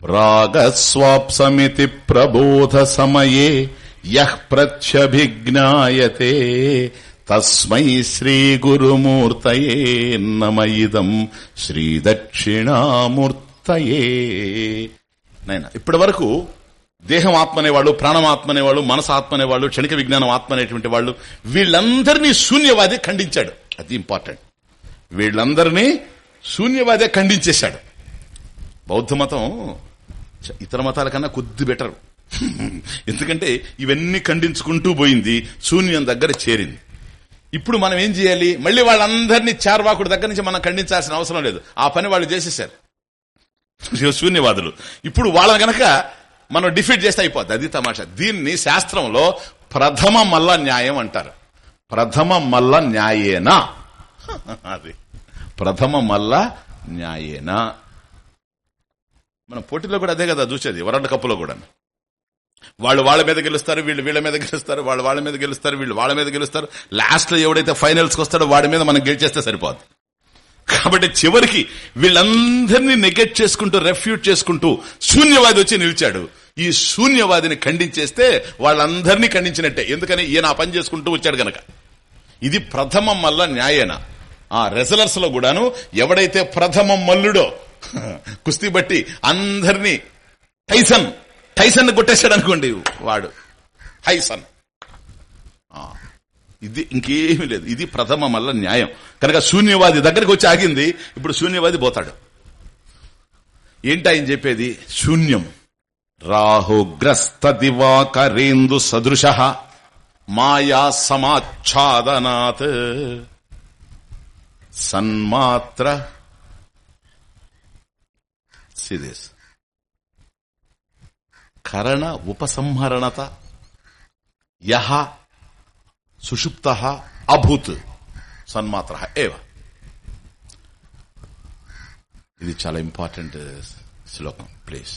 [SPEAKER 1] రాగస్వాప్సమితి ప్రబోధ సమయే యః ప్రత్యభిజ్ఞాయతే తస్మై శ్రీగురుమూర్తయే నమ ఇదం శ్రీదక్షిణామూర్తయే నైనా. ఇప్పటి వరకు దేహం ఆత్మ అనేవాళ్ళు ప్రాణం ఆత్మ అనేవాళ్ళు మనసు ఆత్మ అనేవాళ్ళు క్షణిక విజ్ఞానం ఆత్మ అనేటువంటి వాళ్ళు వీళ్ళందరినీ శూన్యవాది ఖండించాడు. అది ఇంపార్టెంట్. వీళ్ళందరినీ శూన్యవాదే ఖండించేశాడు. బౌద్ధ మతం ఇతర మతాల కన్నా కొద్ది బెటర్. <laughs> ఎందుకంటే ఇవన్నీ ఖండించుకుంటూ పోయింది శూన్యం దగ్గర చేరింది. ఇప్పుడు మనం ఏం చేయాలి? మళ్ళీ వాళ్ళందరినీ చార్వాకుడి దగ్గర నుంచి మనం ఖండించాల్సిన అవసరం లేదు. ఆ పని వాళ్ళు చేసేసారు శూన్యవాదులు. ఇప్పుడు వాళ్ళని గనక మనం డిఫీట్ చేస్తే అయిపోద్ది. అది తమాషా. దీన్ని శాస్త్రంలో ప్రథమ మల్ల న్యాయం అంటారు. ప్రథమ మల్ల న్యాయేనా? అది. ప్రథమ మల్ల న్యాయేనా? మన పోటీలో కూడా అదే కదా చూసేది వరల్డ్ కప్పులో కూడా. వాళ్ళు వాళ్ళ మీద గెలుస్తారు వీళ్ళు వీళ్ళ మీద గెలుస్తారు వాళ్ళు వాళ్ళ మీద గెలుస్తారు వీళ్ళు వాళ్ళ మీద గెలుస్తారు. లాస్ట్లో ఎవడైతే ఫైనల్స్ వస్తాడో వాడి మీద మనం గెలిచేస్తే సరిపోద్ది. కాబట్టి చివరికి వీళ్ళందరినీ నెగెట్ చేసుకుంటూ రెఫ్యూట్ చేసుకుంటూ శూన్యవాది వచ్చి నిలిచాడు. ఈ శూన్యవాదిని ఖండించేస్తే వాళ్ళందరినీ ఖండించినట్టే. ఎందుకని? ఈయన ఆ పని చేసుకుంటూ వచ్చాడు గనక. ఇది ప్రథమ మల్ల న్యాయన? ఆ రెసలర్స్లో కూడాను ఎవడైతే ప్రథమ మల్లుడో కుస్తీ బట్టి అందరినీ టైసన్ టైసన్ కొట్టేశాడు అనుకోండి వాడు. హైసన్. ఇది ఇంకేమీ లేదు. ఇది ప్రథమ మల్ల న్యాయం. కనుక శూన్యవాది దగ్గరికి వచ్చి ఆగింది ఇప్పుడు శూన్యవాది పోతాడు. ఏంటి ఆయన చెప్పేది? శూన్యం. రాహుగ్రస్త దివాకరేందు సదృశ మాయా సమాచ్ఛాదనాత్ సన్మాత్ర సిదేశ్ కరణ ఉపసంహరణత యహ సుషుప్త అభూత్ సన్మాత్ర ఇది చాలా ఇంపార్టెంట్ శ్లోకం ప్లీజ్.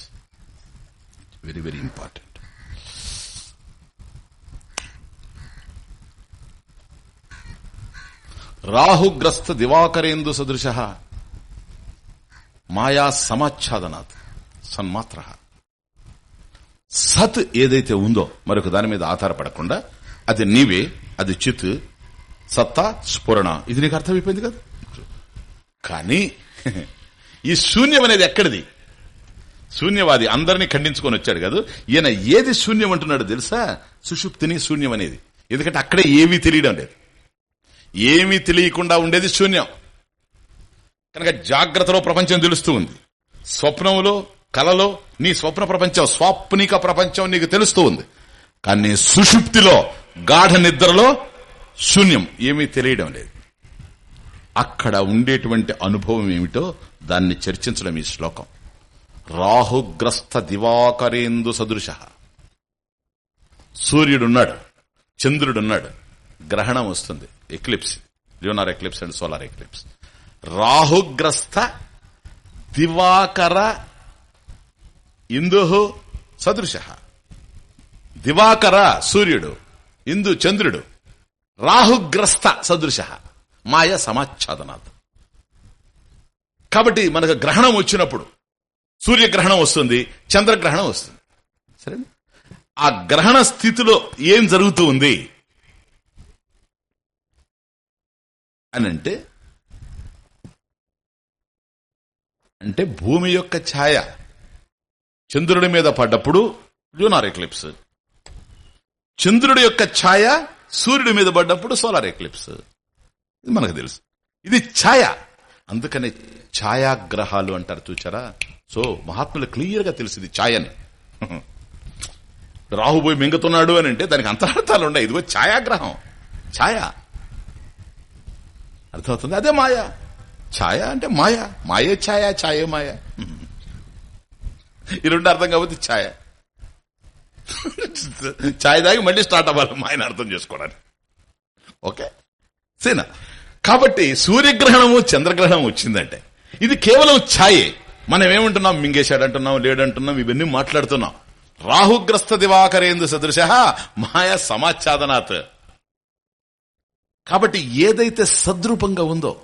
[SPEAKER 1] వెరీ వెరీ ఇంపార్టెంట్ రాహుగ్రస్త దివాకరేందు సదృశ మాయా సమాచ్ఛాదనాథ్ సన్మాత్ర. సత్ ఏదైతే ఉందో మరొక దాని మీద ఆధారపడకుండా అది నీవే అది చిత్ సత్తా స్ఫురణ. ఇది నీకు అర్థమైపోయింది కదా? కానీ ఈ శూన్యం అనేది ఎక్కడిది? శూన్యవాది అందరినీ ఖండించుకొని వచ్చాడు కదా. ఈయన ఏది శూన్యం అంటున్నాడు తెలుసా? సుషుప్తిని శూన్యం అనేది. ఎందుకంటే అక్కడే ఏమీ తెలియడం లేదు. ఏమీ తెలియకుండా ఉండేది శూన్యం. కనుక జాగ్రత్తలో ప్రపంచం తెలుస్తూ ఉంది. స్వప్నంలో కలలో నీ స్వప్న ప్రపంచం స్వాప్నిక ప్రపంచం నీకు తెలుస్తూ ఉంది. కానీ సుషుప్తిలో గాఢ నిద్రలో శూన్యం. ఏమీ తెలియడం లేదు. అక్కడ ఉండేటువంటి అనుభవం ఏమిటో దాన్ని చర్చించడం ఈ శ్లోకం. రాహుగ్రస్త దివాకరేందు సదృశ. సూర్యుడున్నాడు చంద్రుడున్నాడు గ్రహణం వస్తుంది. Eclipse. Lunar eclipse and solar eclipse. రాహుగ్రస్త దివాకర ఇందు సదృశ. దివాకర సూర్యుడు ఇందు చంద్రుడు రాహుగ్రస్త సదృశ మాయ సమాచ్ఛాదనాథ్ కాబట్టి మనకు గ్రహణం వచ్చినప్పుడు సూర్యగ్రహణం వస్తుంది చంద్రగ్రహణం వస్తుంది. సరే? ఆ గ్రహణ స్థితిలో ఏం జరుగుతూ ఉంది? అని అంటే అంటే భూమి యొక్క ఛాయ చంద్రుడి మీద పడ్డప్పుడు ల్యూనార్ ఎక్లిప్స్ చంద్రుడి యొక్క ఛాయ సూర్యుడి మీద పడ్డప్పుడు సోలార్ ఎక్లిప్స్. ఇది మనకు తెలుసు. ఇది ఛాయ. అందుకనే ఛాయాగ్రహాలు అంటారు చూచారా? సో మహాత్ములు క్లియర్గా తెలుసు ఇది ఛాయని. <laughs> రాహుబోయి మింగుతున్నాడు అని అంటే దానికి అంతరార్థాలు ఉన్నాయి. ఇదిగో ఛాయాగ్రహం. ఛాయ. అర్థమవుతుంది? అదే మాయ. ఛాయ అంటే మాయ. మాయే ఛాయ ఛాయే మాయ. <laughs> ఈ రెండు అర్థం కాబట్టి ఛాయ. <laughs> ఛాయ్ దాగి మళ్ళీ స్టార్ట్ అవ్వాలి మాయని అర్థం చేసుకోవడానికి. ఓకే? సేనా. కాబట్టి సూర్యగ్రహణము చంద్రగ్రహణం వచ్చిందంటే ఇది కేవలం ఛాయే. మనం ఏమంటున్నాం? మింగేశాడంటున్నాం లేడంటున్నాం ఇవన్నీ మాట్లాడుతున్నాం. రాహుగ్రస్త దివాకరేందు సదృశ మాయా సమాచ్ఛాదనాత్. కాబట్టి ఏదైతే సద్రూపంగా ఉందో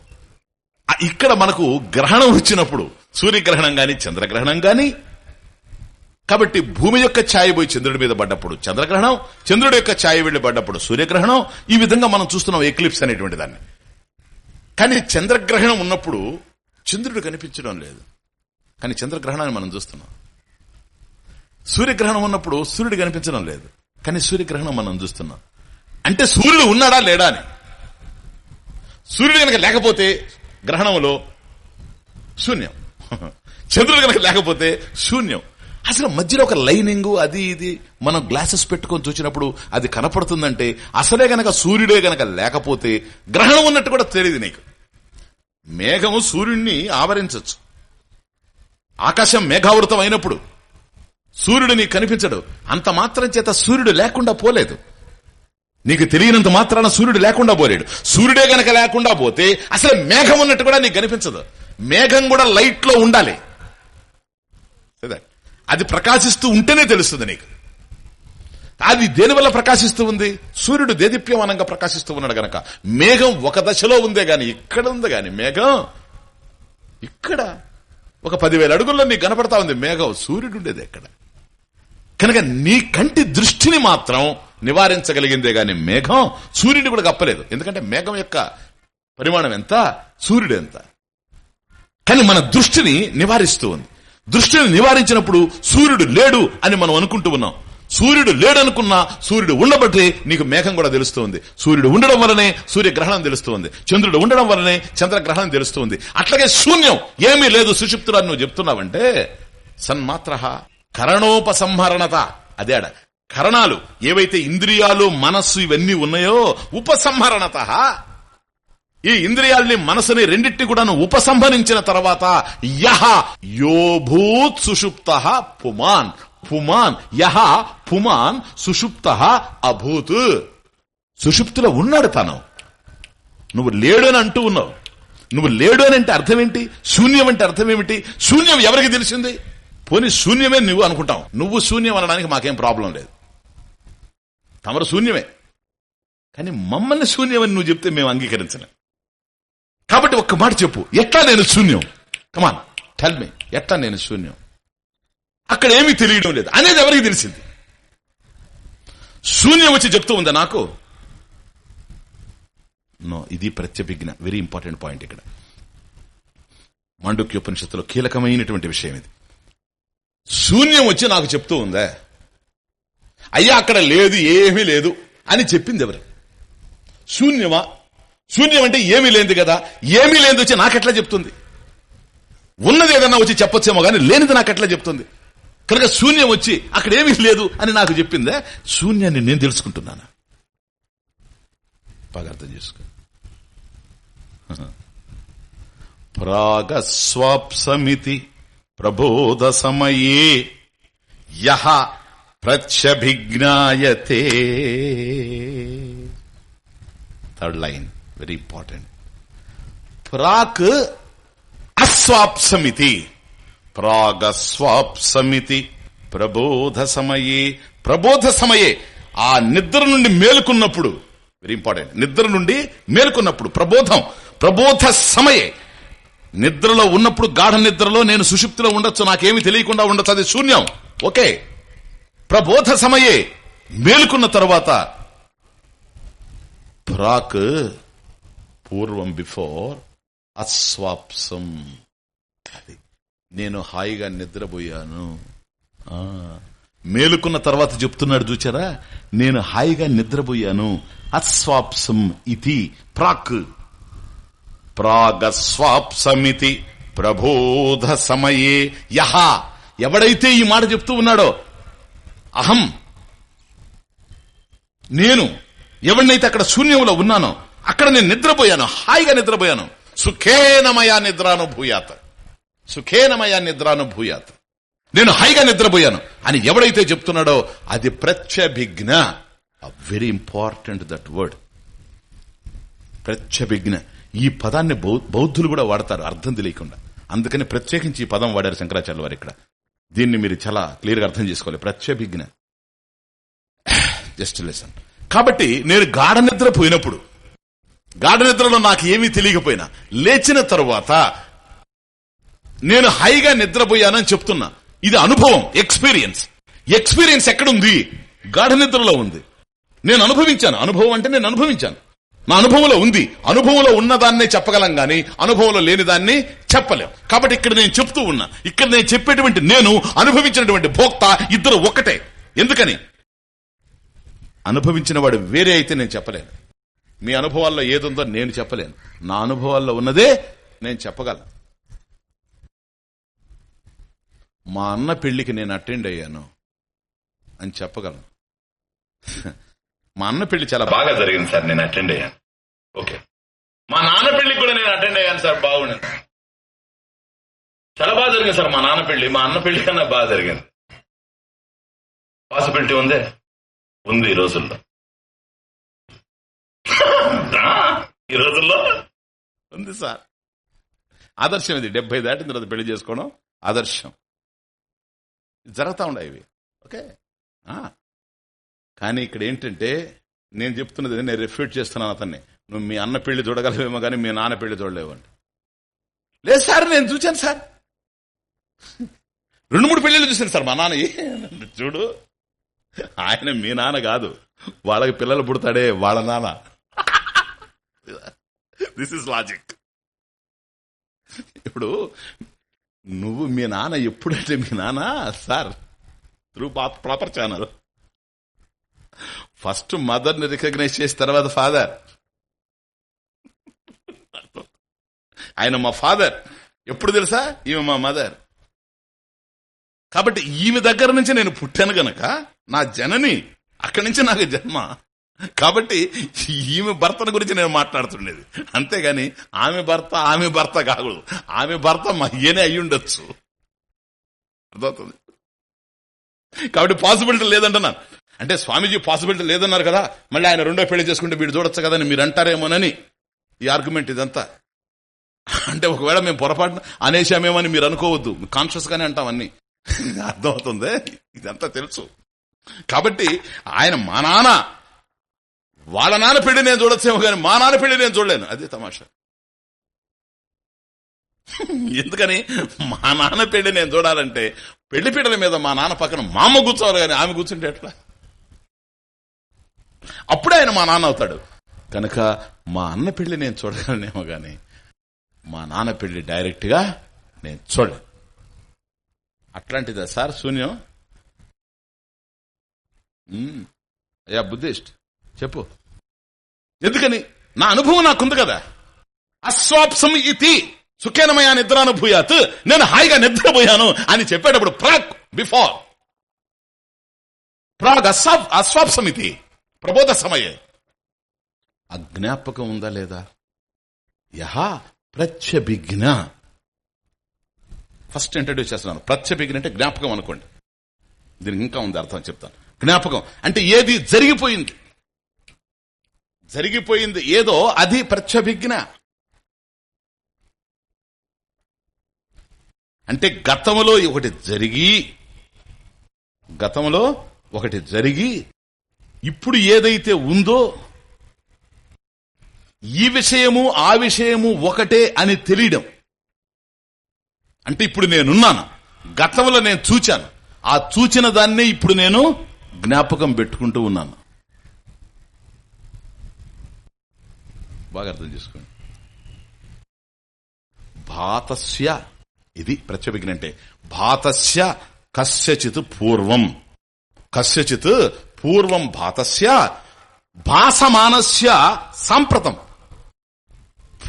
[SPEAKER 1] ఇక్కడ మనకు గ్రహణం వచ్చినప్పుడు సూర్యగ్రహణం గాని చంద్రగ్రహణం గాని కాబట్టి భూమి యొక్క ఛాయ పోయి చంద్రుడి మీద పడ్డప్పుడు చంద్రగ్రహణం చంద్రుడి యొక్క ఛాయ వెళ్ళి పడ్డప్పుడు సూర్యగ్రహణం ఈ విధంగా మనం చూస్తున్నాం ఎక్లిప్స్ అనేటువంటి దాన్ని. కానీ చంద్రగ్రహణం ఉన్నప్పుడు చంద్రుడు కనిపించడం లేదు. కానీ చంద్రగ్రహణాన్ని మనం చూస్తున్నాం. సూర్యగ్రహణం ఉన్నప్పుడు సూర్యుడు కనిపించడం లేదు. కానీ సూర్యగ్రహణం మనం చూస్తున్నాం. అంటే సూర్యుడు ఉన్నాడా లేడా అని. సూర్యుడు కనుక లేకపోతే గ్రహణంలో శూన్యం. <laughs> చంద్రుడు కనుక లేకపోతే శూన్యం. అసలు మధ్యలో ఒక లైనింగ్ అది ఇది మనం గ్లాసెస్ పెట్టుకొని చూసినప్పుడు అది కనపడుతుందంటే అసలే గనక సూర్యుడే గనక లేకపోతే గ్రహణం ఉన్నట్టు కూడా తెలియదు నీకు. మేఘము సూర్యుడిని ఆవరించవచ్చు ఆకాశం మేఘావృతం అయినప్పుడు సూర్యుడు నీకు కనిపించడు. అంత మాత్రం చేత సూర్యుడు లేకుండా పోలేదు. నీకు తెలియనంత మాత్రాన సూర్యుడు లేకుండా పోలేడు. సూర్యుడే గనక లేకుండా పోతే అసలు మేఘం ఉన్నట్టు కూడా నీకు కనిపించదు. మేఘం కూడా లైట్లో ఉండాలి. అది ప్రకాశిస్తూ ఉంటేనే తెలుస్తుంది నీకు. అది దేనివల్ల ప్రకాశిస్తూ ఉంది? సూర్యుడు దేదీప్యమానంగా ప్రకాశిస్తూ ఉన్నాడు గనక. మేఘం ఒక దశలో ఉందే గాని ఇక్కడ ఉంది గాని మేఘం ఇక్కడ. ఒక పదివేల అడుగుల్లో నీకు కనపడతా ఉంది మేఘం సూర్యుడు ఉండేది ఎక్కడ? కనుక నీ కంటి దృష్టిని మాత్రం నివారించగలిగిందే గాని మేఘం సూర్యుని కూడా కప్పలేదు. ఎందుకంటే మేఘం యొక్క పరిమాణం ఎంత? సూర్యుడు ఎంత? కానీ మన దృష్టిని నివారిస్తూ ఉంది. దృష్టిని నివారించినప్పుడు సూర్యుడు లేడు అని మనం అనుకుంటూ ఉన్నాం. సూర్యుడు లేడనుకున్నా సూర్యుడు ఉండబట్టే నీకు మేఘం కూడా తెలుస్తుంది. సూర్యుడు ఉండడం వల్లనే సూర్యగ్రహణం తెలుస్తుంది. చంద్రుడు ఉండడం వల్లనే చంద్రగ్రహణం తెలుస్తుంది. అట్లాగే శూన్యం ఏమీ లేదు సుషుప్తులని నువ్వు చెప్తున్నావంటే సన్మాత్ర కరణోపసంహరణత. అదేడ కరణాలు ఏవైతే ఇంద్రియాలు మనస్సు ఇవన్నీ ఉన్నాయో ఉపసంహరణత. ఈ ఇంద్రియాల్ని మనసుని రెండింటిని కూడాను ఉపసంహరించిన తర్వాత యహ యోభూత్ సుషుప్త పుమాన్. పుమాన్ యహ పుమాన్ సుషుప్త అభూత్. సుషుప్తిలో ఉన్నాడు తను. నువ్వు లేడు అని అంటూ ఉన్నావు. నువ్వు లేడు అని అంటే అర్థం ఏంటి శూన్యం అంటే అర్థం ఏమిటి శూన్యం ఎవరికి తెలిసింది? పోనీ శూన్యమే నువ్వు అనుకుంటావు. నువ్వు శూన్యం అనడానికి మాకేం ప్రాబ్లం లేదు. తమరు శూన్యమే. కానీ మమ్మల్ని శూన్యమని నువ్వు చెప్తే మేము అంగీకరించలేం. కాబట్టి ఒక్క మాట చెప్పు. ఎట్లా నేను శూన్యం? కమాన్ టెల్ మీ ఎట్లా నేను శూన్యం? అక్కడ ఏమీ తెలియడం లేదు. అనేది ఎవరికి తెలిసింది? శూన్యం వచ్చి చెప్తూ ఉందా నాకు? నో ఇది ప్రత్యభిజ్ఞ. వెరీ ఇంపార్టెంట్ పాయింట్ ఇక్కడ. మాండుక్యోపనిషత్తులో కీలకమైనటువంటి విషయం ఇది. శూన్యం వచ్చి నాకు చెప్తూ ఉందా? అయ్యా అక్కడ లేదు ఏమీ లేదు అని చెప్పింది ఎవరు? శూన్యమా? శూన్యం అంటే ఏమీ లేనిది కదా. ఏమీ లేనిది వచ్చి నాకెట్లా చెప్తుంది? ఉన్నది ఏదన్నా వచ్చి చెప్పొచ్చేమో కానీ లేనిది నాకెట్లా చెప్తుంది? కనుక శూన్యం వచ్చి అక్కడ ఏమీ లేదు అని నాకు చెప్పిందే శూన్యాన్ని నేను తెలుసుకుంటున్నాను? బాగా అర్థం చేసుకో. ప్రాగస్వాప్సమితి ప్రబోధ సమయే యహ ప్రత్యభిజ్ఞాయతే. థర్డ్ లైన్ వెరీ ఇంపార్టెంట్ ప్రాక్ అస్వాప్సమితి ప్రాగస్వాప్సమితి ప్రబోధ సమయే ప్రబోధ సమయే ఆ నిద్ర నుండి మేలుకున్నప్పుడు వెరీ ఇంపార్టెంట్ నిద్ర నుండి మేలుకున్నప్పుడు ప్రబోధం ప్రబోధ సమయే. నిద్రలో ఉన్నప్పుడు గాఢ నిద్రలో నేను సుషుప్తిలో ఉండొచ్చు నాకేమి తెలియకుండా ఉండొచ్చు అది శూన్యం. ఓకే. ప్రబోధ సమయే. మేలుకున్న తర్వాత ప్రాక్ పూర్వం బిఫోర్ అస్వాప్సం. అది. నేను హాయిగా నిద్రపోయాను. ఆ, మేలుకున్న తర్వాత చెప్తున్నాడు చూచారా? నేను హాయిగా నిద్రపోయాను. అస్వాప్సం ఇది ప్రాక్. ప్రాగస్వాప్సమితి ప్రబోధ సమయే యహ. ఎవడైతే ఈ మాట చెప్తూ ఉన్నాడో అహం. నేను ఎవడినైతే అక్కడ శూన్యంలో ఉన్నానో అక్కడ నేను నిద్రపోయాను హాయిగా నిద్రపోయాను. సుఖేనమయా నిద్రానుభూయాత్. సుఖేనమయా నిద్రానుభూయాత్. నేను హాయిగా నిద్రపోయాను. అని ఎవడైతే చెప్తున్నాడో అది ప్రత్యభిజ్ఞ. వెరీ ఇంపార్టెంట్ దట్ వర్డ్ ప్రత్యభిజ్ఞ. ఈ పదాన్ని బౌ- బౌద్ధులు కూడా వాడతారు అర్థం తెలియకుండా. అందుకని ప్రత్యేకించి ఈ పదం వాడారు శంకరాచార్య వారు ఇక్కడ. దీన్ని మీరు చాలా క్లియర్గా అర్థం చేసుకోవాలి. ప్రత్యభిజ్ఞ. <sighs> జస్ట్ లెసన్ కాబట్టి నేను గాఢ నిద్ర పోయినప్పుడు గాఢ నిద్రలో నాకు ఏమీ తెలియకపోయినా లేచిన తరువాత నేను హైగా నిద్రపోయానని చెప్తున్నా. ఇది అనుభవం ఎక్స్పీరియన్స్. ఎక్స్పీరియన్స్ ఎక్కడుంది? గాఢ నిద్రలో ఉంది. నేను అనుభవించాను. అనుభవం అంటే నేను అనుభవించాను. నా అనుభవంలో ఉంది. అనుభవంలో ఉన్నదాన్నే చెప్పగలం గాని అనుభవంలో లేని దాన్ని చెప్పలేం. కాబట్టి ఇక్కడ నేను చెప్తూ ఉన్నా. ఇక్కడ నేను చెప్పేటువంటి నేను అనుభవించినటువంటి భోక్త ఇద్దరు ఒక్కటే. ఎందుకని? అనుభవించిన వాడు వేరే అయితే నేను చెప్పలేను. మీ అనుభవాల్లో ఏదుందో నేను చెప్పలేను. నా అనుభవాల్లో ఉన్నదే నేను చెప్పగలను. మా అన్న పెళ్ళికి నేను అటెండ్ అయ్యాను అని చెప్పగలను. మా అన్న పెళ్ళి చాలా బాగా జరిగింది సార్ నేను అటెండ్ అయ్యాను. ఓకే. మా నాన్న పెళ్ళికి కూడా నేను అటెండ్ అయ్యాను సార్ బాగుండింది. చాలా బాగా జరిగింది సార్ మా నాన్న పెళ్ళి. మా అన్న పెళ్ళి కన్నా బాగా జరిగింది. పాసిబిలిటీ ఉందే? ఉంది ఈ రోజుల్లో. ఈ రోజుల్లో? ఉంది సార్. ఆదర్శం ఇది. డెబ్బై దాటిన తర్వాత పెళ్ళి చేసుకోవడం ఆదర్శం. జరుగుతూ ఉండే ఇవి. ఓకే? కానీ ఇక్కడ ఏంటంటే నేను చెప్తున్నది నేను రిఫ్యూట్ చేస్తున్నాను అతన్ని. నువ్వు మీ అన్న పెళ్ళి చూడగలవేమో కానీ మీ నాన్న పెళ్ళి చూడలేవు లేదు సార్ నేను చూశాను సార్. రెండు మూడు పెళ్ళిళ్ళు చూశాను సార్ మా నాన్న చూడు. ఆయన మీ నాన్న కాదు. వాళ్ళకి పిల్లలు పుడతాడే వాళ్ళ నాన్న. దిస్ ఇస్ లాజిక్ ఇప్పుడు నువ్వు మీ నాన్న ఎప్పుడంటే మీ నాన్న sir through proper channel first మదర్ని రికగ్నైజ్ చేసిన తర్వాత ఫాదర్ ఆయన మా ఫాదర్ ఎప్పుడు తెలుసా? ఈమె మా మదర్ కాబట్టి ఈమె దగ్గర నుంచి నేను పుట్టాను గనక నా జనని అక్కడి నుంచి నాకు జన్మ. కాబట్టి ఈమె భర్తను గురించి నేను మాట్లాడుతుండేది. అంతేగాని ఆమె భర్త ఆమె భర్త కాకూడదు. ఆమె భర్త మా ఈయనే అయి ఉండొచ్చు అర్థమవుతుంది? కాబట్టి పాసిబిలిటీ లేదంటున్నాను అంటే స్వామీజీ పాసిబిలిటీ లేదన్నారు కదా? మళ్ళీ ఆయన రెండో పెళ్ళి చేసుకుంటే వీడు చూడొచ్చు కదని మీరు అంటారేమోనని ఈ ఆర్గ్యుమెంట్ ఇదంతా. అంటే ఒకవేళ మేము పొరపాటున అనేసామేమని మీరు అనుకోవద్దు. కాన్షియస్ గానే అంటాం అన్ని. అర్థమవుతుంది? ఇదంతా తెలుసు. కాబట్టి ఆయన మా నాన్న వాళ్ళ నాన్న పెళ్ళి నేను చూడొచ్చేమో కానీ మా నాన్న పెళ్ళి నేను చూడలేను. అదే తమాషా. ఎందుకని? మా నాన్న పెళ్ళి నేను చూడాలంటే పెళ్ళి పీటల మీద మా నాన్న పక్కన మా అమ్మ కూర్చోవాలి కానీ ఆమె కూర్చుంటే ఎట్లా? అప్పుడే ఆయన మా నాన్న అవుతాడు. కనుక మా అన్న పెళ్ళి నేను చూడగలనేమో కానీ మా నాన్న పెళ్ళి డైరెక్ట్గా నేను చూడ అట్లాంటిదా సార్ శూన్యం? అయ్యా బుద్ధిస్ట్ చెప్పు. ఎందుకని? నా అనుభవం నాకుంది కదా. అస్వాప్సం ఇది సుఖేనమయా నిద్రానుభూయాత్. నేను హాయిగా నిద్రపోయాను అని చెప్పేటప్పుడు ప్రాక్ బిఫోర్. ప్రాగ్ అస్వాప్ అస్వాప్సం ఇది ప్రబోధ సమయే. అజ్ఞాపకం ఉందా లేదా? యహా ప్రత్యభిజ్ఞ. ఫస్ట్ ఇంట్రడ్యూస్ చేస్తున్నాను. ప్రత్యభిజ్ఞ అంటే జ్ఞాపకం అనుకోండి. దీనికి ఇంకా ఉంది అర్థం చెప్తాను. జ్ఞాపకం అంటే ఏది జరిగిపోయింది? జరిగిపోయింది. ఏదో అది ప్రత్యభిజ్ఞ. అంటే గతంలో ఒకటి జరిగి గతంలో ఒకటి జరిగి ఇప్పుడు ఏదైతే ఉందో ఈ విషయము ఆ విషయము ఒకటే అని తెలియడం. అంటే ఇప్పుడు నేనున్నాను. గతంలో నేను చూచాను. ఆ చూచిన దాన్నే ఇప్పుడు నేను జ్ఞాపకం పెట్టుకుంటూ ఉన్నాను. బాగా అర్థం చేసుకోండి. భాతస్య ఇది ప్రత్యభిజ్ఞ అంటే భాతస్య కస్యచిత్ పూర్వం. కస్యచిత్ పూర్వం భాతస్య భాసమానస్య సాంప్రతం.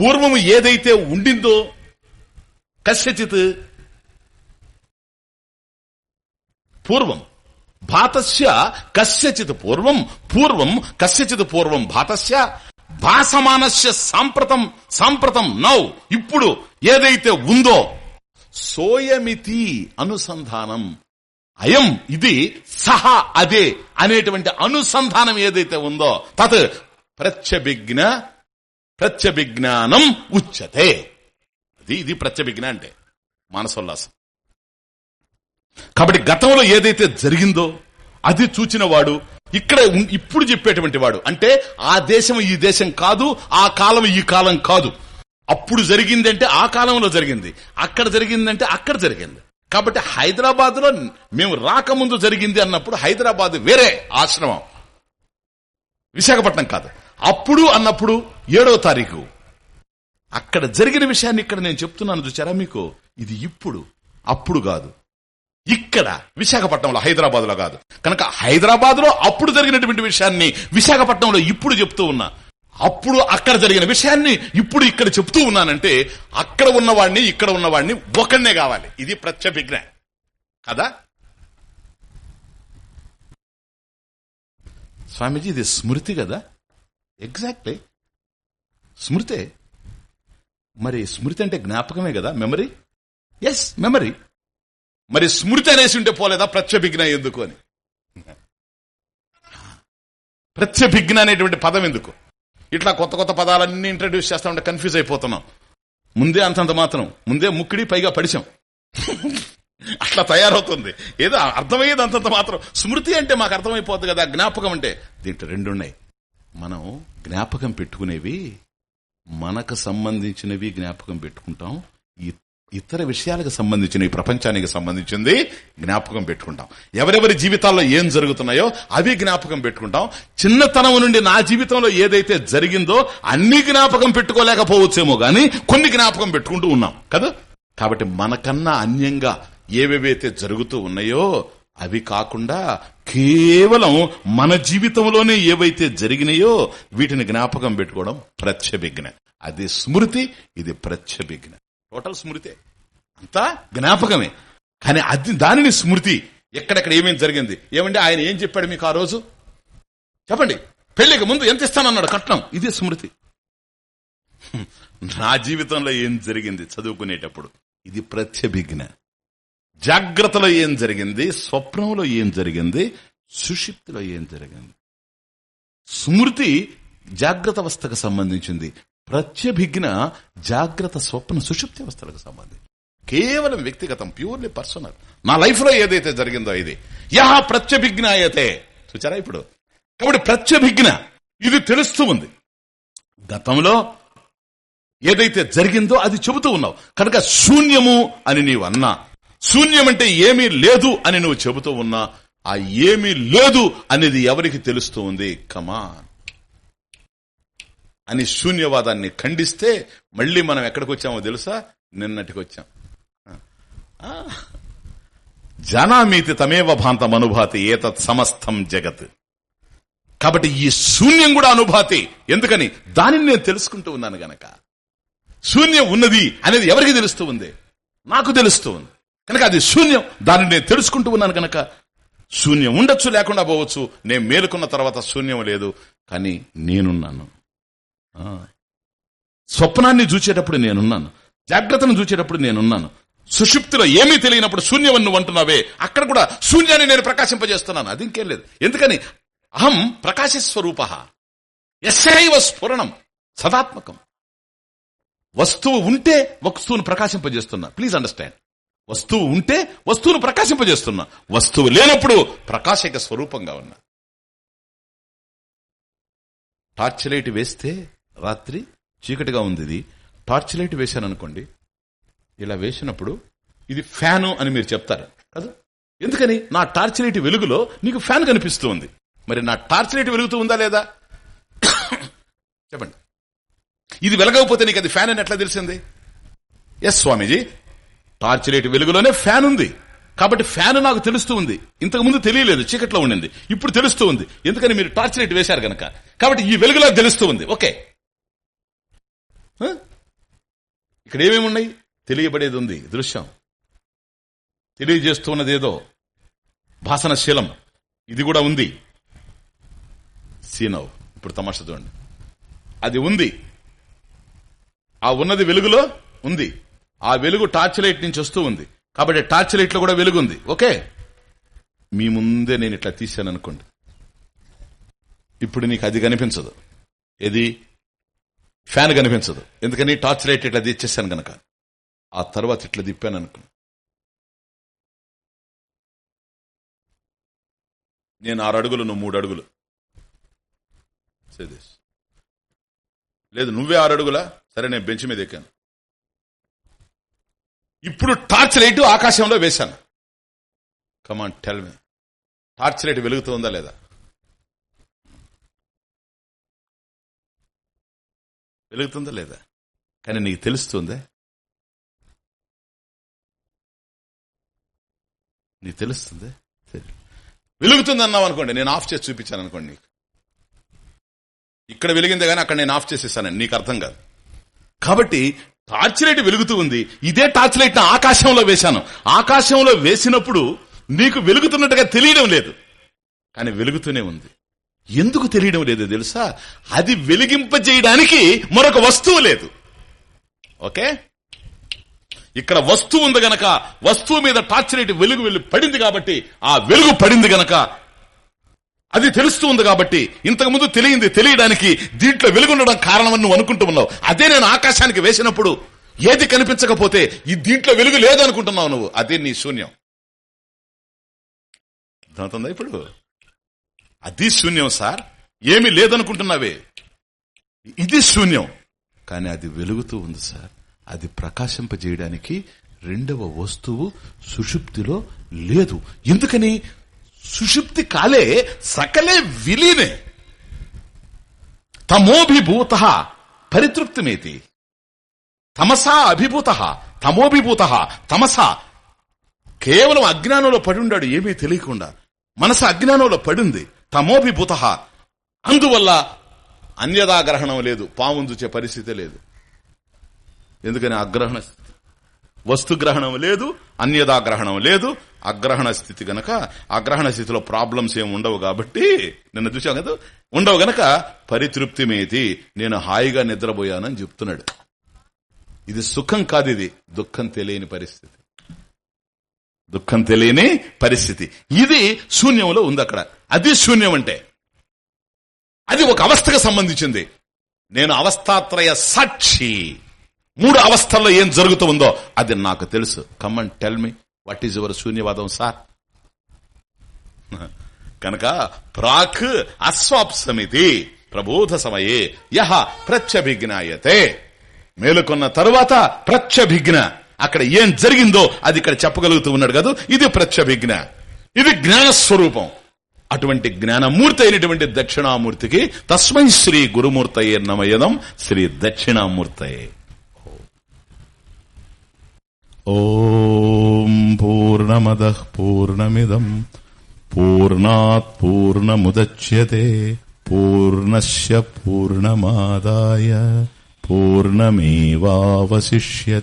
[SPEAKER 1] పూర్వము ఏదైతే ఉండిందో కస్యచిత్ పూర్వం. భాతస్య కస్యచిత్ పూర్వం పూర్వం కస్యచిత్ పూర్వం భాతస్య భాసమానస్య సాంప్రతం సాంప్రతం నౌ. ఇప్పుడు ఏదైతే ఉందో సోయమితి అనుసంధానం. అయం ఇది సహ అదే అనేటువంటి అనుసంధానం ఏదైతే ఉందో తత్ ప్రత్యభిజ్ఞ ప్రత్యభిజ్ఞానం ఉచ్యతే. అది ఇది ప్రత్యభిజ్ఞ అంటే మానసోల్లాసం. కాబట్టి గతంలో ఏదైతే జరిగిందో అది చూచిన వాడు ఇక్కడ ఇప్పుడు చెప్పేటువంటి వాడు. అంటే ఆ దేశం ఈ దేశం కాదు ఆ కాలం ఈ కాలం కాదు. అప్పుడు జరిగిందంటే ఆ కాలంలో జరిగింది. అక్కడ జరిగిందంటే అక్కడ జరిగింది. కాబట్టి హైదరాబాద్లో మేము రాకముందు జరిగింది అన్నప్పుడు హైదరాబాద్ వేరే ఆశ్రమం. విశాఖపట్నం కాదు. అప్పుడు అన్నప్పుడు ఏడవ తారీఖు. అక్కడ జరిగిన విషయాన్ని ఇక్కడ నేను చెప్తున్నాను చూసారా మీకు? ఇది ఇప్పుడు. అప్పుడు కాదు. ఇక్కడ విశాఖపట్నంలో హైదరాబాద్లో కాదు. కనుక హైదరాబాద్లో అప్పుడు జరిగినటువంటి విషయాన్ని విశాఖపట్నంలో ఇప్పుడు చెప్తూ ఉన్నా. అప్పుడు అక్కడ జరిగిన విషయాన్ని ఇప్పుడు ఇక్కడ చెప్తూ ఉన్నానంటే అక్కడ ఉన్నవాడిని ఇక్కడ ఉన్నవాడిని ఒకనే కావాలి. ఇది ప్రత్యభిజ్ఞ. కదా? స్వామీజీ ఇది స్మృతి కదా? ఎగ్జాక్ట్లీ స్మృతే. మరి స్మృతి అంటే జ్ఞాపకమే కదా? మెమరీ ఎస్ మెమరీ మరి స్మృతి అనేసి ఉంటే పోలేదా? ప్రత్యభిజ్ఞ ఎందుకు అని? ప్రత్యభిజ్ఞ అనేటువంటి పదం ఎందుకు? ఇట్లా కొత్త కొత్త పదాలన్నీ ఇంట్రడ్యూస్ చేస్తా ఉంటే కన్ఫ్యూజ్ అయిపోతున్నాం. ముందే అంతంత మాత్రం. ముందే ముక్కిడి పైగా పడిచాం. అట్లా తయారవుతుంది. ఏదో అర్థమయ్యేది అంతంత మాత్రం. స్మృతి అంటే మాకు అర్థమైపోతుంది కదా జ్ఞాపకం అంటే. దీంట్లో రెండు ఉన్నాయి మనం జ్ఞాపకం పెట్టుకునేవి మనకు సంబంధించినవి జ్ఞాపకం పెట్టుకుంటాం. ఇతర విషయాలకు సంబంధించిన ఈ ప్రపంచానికి సంబంధించింది జ్ఞాపకం పెట్టుకుంటాం. ఎవరెవరి జీవితాల్లో ఏం జరుగుతున్నాయో అవి జ్ఞాపకం పెట్టుకుంటాం. చిన్నతనం నుండి నా జీవితంలో ఏదైతే జరిగిందో అన్ని జ్ఞాపకం పెట్టుకోలేకపోవచ్చేమో గాని కొన్ని జ్ఞాపకం పెట్టుకుంటూ ఉన్నాం కదా? కాబట్టి మనకన్నా అన్యంగా ఏవేవైతే జరుగుతూ ఉన్నాయో అవి కాకుండా కేవలం మన జీవితంలోనే ఏవైతే జరిగినాయో వీటిని జ్ఞాపకం పెట్టుకోవడం ప్రత్యభిజ్ఞ. అది స్మృతి ఇది ప్రత్యభిజ్ఞ. టోటల్ స్మృతే. అంతా జ్ఞాపకమే. కానీ అది దానిని స్మృతి. ఎక్కడెక్కడ ఏమేమి జరిగింది? ఏమంటే ఆయన ఏం చెప్పాడు మీకు ఆ రోజు? చెప్పండి. పెళ్ళికి ముందు ఎంత ఇస్తానన్నాడు కట్నం? ఇది స్మృతి. నా జీవితంలో ఏం జరిగింది చదువుకునేటప్పుడు? ఇది ప్రత్యభిజ్ఞ. జాగ్రత్తలో ఏం జరిగింది? స్వప్నంలో ఏం జరిగింది? సుషిప్తిలో ఏం జరిగింది? స్మృతి జాగ్రత్త అవస్థకు సంబంధించింది. ప్రత్యభిజ్ఞ జాగ్రత్త స్వప్న సుషుప్తి అవస్థలకు సంబంధించి. కేవలం వ్యక్తిగతం ప్యూర్లీ పర్సనల్ నా లైఫ్లో ఏదైతే జరిగిందో ఇది. యహ ప్రత్యభిజ్ఞాయతే. చూచారా ఇప్పుడు? కాబట్టి ప్రత్యభిజ్ఞ ఇది తెలుస్తూ ఉంది. గతంలో ఏదైతే జరిగిందో అది చెబుతూ ఉన్నావు. కనుక శూన్యము అని నీవు అన్నా. శూన్యం అంటే ఏమీ లేదు అని నువ్వు చెబుతూ ఉన్నా. ఆ ఏమీ లేదు అనేది ఎవరికి తెలుస్తూ ఉంది? కమాన్ అని శూన్యవాదాన్ని ఖండిస్తే మళ్ళీ మనం ఎక్కడికి వచ్చామో తెలుసా నిన్నటికి వచ్చాం జానామీతి తమేవ భాంతం అనుభాతి ఏతత్ సమస్తం జగత్. కాబట్టి ఈ శూన్యం కూడా అనుభాతి. ఎందుకని? దానిని నేను తెలుసుకుంటూ ఉన్నాను గనక. శూన్యం ఉన్నది అనేది ఎవరికి తెలుస్తూ ఉంది? నాకు తెలుస్తూ ఉంది. కనుక అది శూన్యం. దానిని నేను తెలుసుకుంటూ ఉన్నాను గనక. శూన్యం ఉండొచ్చు లేకుండా పోవచ్చు. నేను మేలుకున్న తర్వాత శూన్యం లేదు. కానీ నేనున్నాను. స్వప్నాన్ని చూచేటప్పుడు నేనున్నాను. జాగ్రత్తను చూచేటప్పుడు నేనున్నాను. సుషుప్తిలో ఏమీ తెలియనప్పుడు శూన్యవన్ను అంటున్నావే? అక్కడ కూడా శూన్యాన్ని నేను ప్రకాశింపజేస్తున్నాను. అది ఇంకేం లేదు. ఎందుకని? అహం ప్రకాశస్వరూప. ఎస్ఐవ స్ఫురణం. సదాత్మకం. వస్తువు ఉంటే వస్తువును ప్రకాశింపజేస్తున్నా. Please understand. వస్తువు ఉంటే వస్తువును ప్రకాశింపజేస్తున్నా. వస్తువు లేనప్పుడు ప్రకాశక స్వరూపంగా ఉన్నా. టార్చ్ లైట్ వేస్తే రాత్రి చీకటిగా ఉంది ఇది. టార్చ్ లైట్ వేశాను అనుకోండి ఇలా వేసినప్పుడు ఇది ఫ్యాను అని మీరు చెప్తారు. కదా? ఎందుకని? నా టార్చ్ లైట్ వెలుగులో నీకు ఫ్యాన్ కనిపిస్తూ ఉంది మరి నా టార్చ్ లైట్ వెలుగుతూ ఉందా లేదా? <coughs> చెప్పండి. ఇది వెలగకపోతే నీకు అది ఫ్యాన్ అని ఎట్లా తెలిసింది? ఎస్ స్వామీజీ టార్చ్ లైట్ వెలుగులోనే ఫ్యాన్ ఉంది. కాబట్టి ఫ్యాన్ నాకు తెలుస్తూ ఉంది. ఇంతకు ముందు తెలియలేదు చీకట్లో ఉండింది. ఇప్పుడు తెలుస్తూ ఉంది. ఎందుకని మీరు టార్చ్ లైట్ వేశారు కనుక కాబట్టి ఈ వెలుగులో తెలుస్తూ ఉంది. ఓకే. ఇక్కడ ఏమేమి ఉన్నాయి తెలియబడేది ఉంది దృశ్యం. తెలియజేస్తున్నదేదో. భాసనశీలం ఇది కూడా ఉంది. సీనవ్ ఇప్పుడు తమాషా చూడండి. అది ఉంది. ఆ ఉన్నది వెలుగులో ఉంది. ఆ వెలుగు టార్చ్ లైట్ నుంచి వస్తూ ఉంది. కాబట్టి టార్చ్ లైట్లో కూడా వెలుగు ఉంది. ఓకే? మీ ముందే నేను ఇట్లా తీశాను అనుకోండి ఇప్పుడు నీకు అది కనిపించదు. ఏది? ఫ్యాన్ కనిపించదు. ఎందుకని? టార్చ్ లైట్ ఇట్లా తెచ్చేసాను గనక. ఆ తర్వాత ఇట్లా తిప్పాను అనుకో నేను ఆరు అడుగులు నువ్వు మూడు అడుగులు. లేదు నువ్వే ఆరు అడుగులా? సరే నేను బెంచ్ మీద ఎక్కాను. ఇప్పుడు టార్చ్ లైట్ ఆకాశంలో వేశాను. Come on tell me. Torch light వెలుగుతుందా లేదా? వెలుగుతుందా లేదా? కానీ నీకు తెలుస్తుందే? నీకు తెలుస్తుంది? సరే. వెలుగుతుంది అన్నావు అనుకోండి నేను ఆఫ్ చేసి చూపించాను అనుకోండి నీకు. ఇక్కడ వెలిగిందే కానీ అక్కడ నేను ఆఫ్ చేసేసాను నీకు అర్థం కాదు. కాబట్టి టార్చ్ లైట్ వెలుగుతూ ఉంది. ఇదే టార్చ్ లైట్ ఆకాశంలో వేశాను. ఆకాశంలో వేసినప్పుడు నీకు వెలుగుతున్నట్టుగా తెలియడం లేదు. కానీ వెలుగుతూనే ఉంది. ఎందుకు తెలియడం లేదు తెలుసా? అది వెలిగింపజేయడానికి మరొక వస్తువు లేదు. ఓకే? ఇక్కడ వస్తువు ఉంది గనక వస్తువు మీద టార్చ్ లైట్ వెలుగు వెళ్ళి పడింది కాబట్టి ఆ వెలుగు పడింది గనక అది తెలుస్తూ ఉంది కాబట్టి ఇంతకుముందు తెలియంది తెలియడానికి దీంట్లో వెలుగుండడం కారణమని నువ్వు అనుకుంటూ ఉన్నావు. అదే నేను ఆకాశానికి వేసినప్పుడు ఏది కనిపించకపోతే ఈ దీంట్లో వెలుగు లేదు అనుకుంటున్నావు నువ్వు. అదే నీ శూన్యం. అర్థమవుతుందా ఇప్పుడు? అది శూన్యం సార్. ఏమి లేదనుకుంటున్నావే. ఇది శూన్యం. కానీ అది వెలుగుతూ ఉంది సార్. అది ప్రకాశింపజేయడానికి రెండవ వస్తువు సుషుప్తిలో లేదు. ఎందుకని? సుషుప్తి కాలే సకలే విలీనే. తమోభిభూత పరితృప్తిమేతి. తమసా అభిభూత తమోభిభూత తమసా. కేవలం అజ్ఞానంలో పడి ఉండాడు ఏమీ తెలియకుండా. మనసు అజ్ఞానంలో పడింది తమోభిభూత. అందువల్ల అన్యదా గ్రహణం లేదు పామును చూచే పరిస్థితి లేదు. ఎందుకని? అగ్రహణ స్థితి. వస్తుగ్రహణం లేదు అన్యదా గ్రహణం లేదు. అగ్రహణ స్థితి గనక అగ్రహణ స్థితిలో ప్రాబ్లమ్స్ ఏమి ఉండవు కాబట్టి నిన్న చూసాం కదా ఉండవు గనక పరితృప్తి మేతి నేను హాయిగా నిద్రపోయానని చెప్తున్నాడు. ఇది సుఖం కాదు ఇది దుఃఖం తెలియని పరిస్థితి. దుఃఖం తెలియని పరిస్థితి. ఇది శూన్యంలో ఉంది అక్కడ. అది శూన్యం అంటే. అది ఒక అవస్థకు సంబంధించింది. నేను అవస్థాత్రయ సాక్షి. మూడు అవస్థల్లో ఏం జరుగుతూ ఉందో అది నాకు తెలుసు. Come on tell me what is your శూన్యవాదం sir కనుక ప్రాక్ అస్వాప్సమితి ప్రబోధ సమయే యహ ప్రత్యభిజ్ఞాయతే. మేలుకొన్న తరువాత ప్రత్యభిజ్ఞ. అక్కడ ఏం జరిగిందో అది ఇక్కడ చెప్పగలుగుతూ ఉన్నాడు కాదు. ఇది ప్రత్యభిజ్ఞ. ఇది జ్ఞాన స్వరూపం అటువంటి జ్ఞానమూర్తి అయినటువంటి దక్షిణామూర్తికి తస్మై శ్రీ గురుమూర్తయే నమయదం శ్రీ దక్షిణామూర్తయే. ఓం పూర్ణమద పూర్ణమిదం. పూర్ణాత్ పూర్ణముద్యతే. పూర్ణశ పూర్ణమాదాయ. పూర్ణమేవాశిష్యే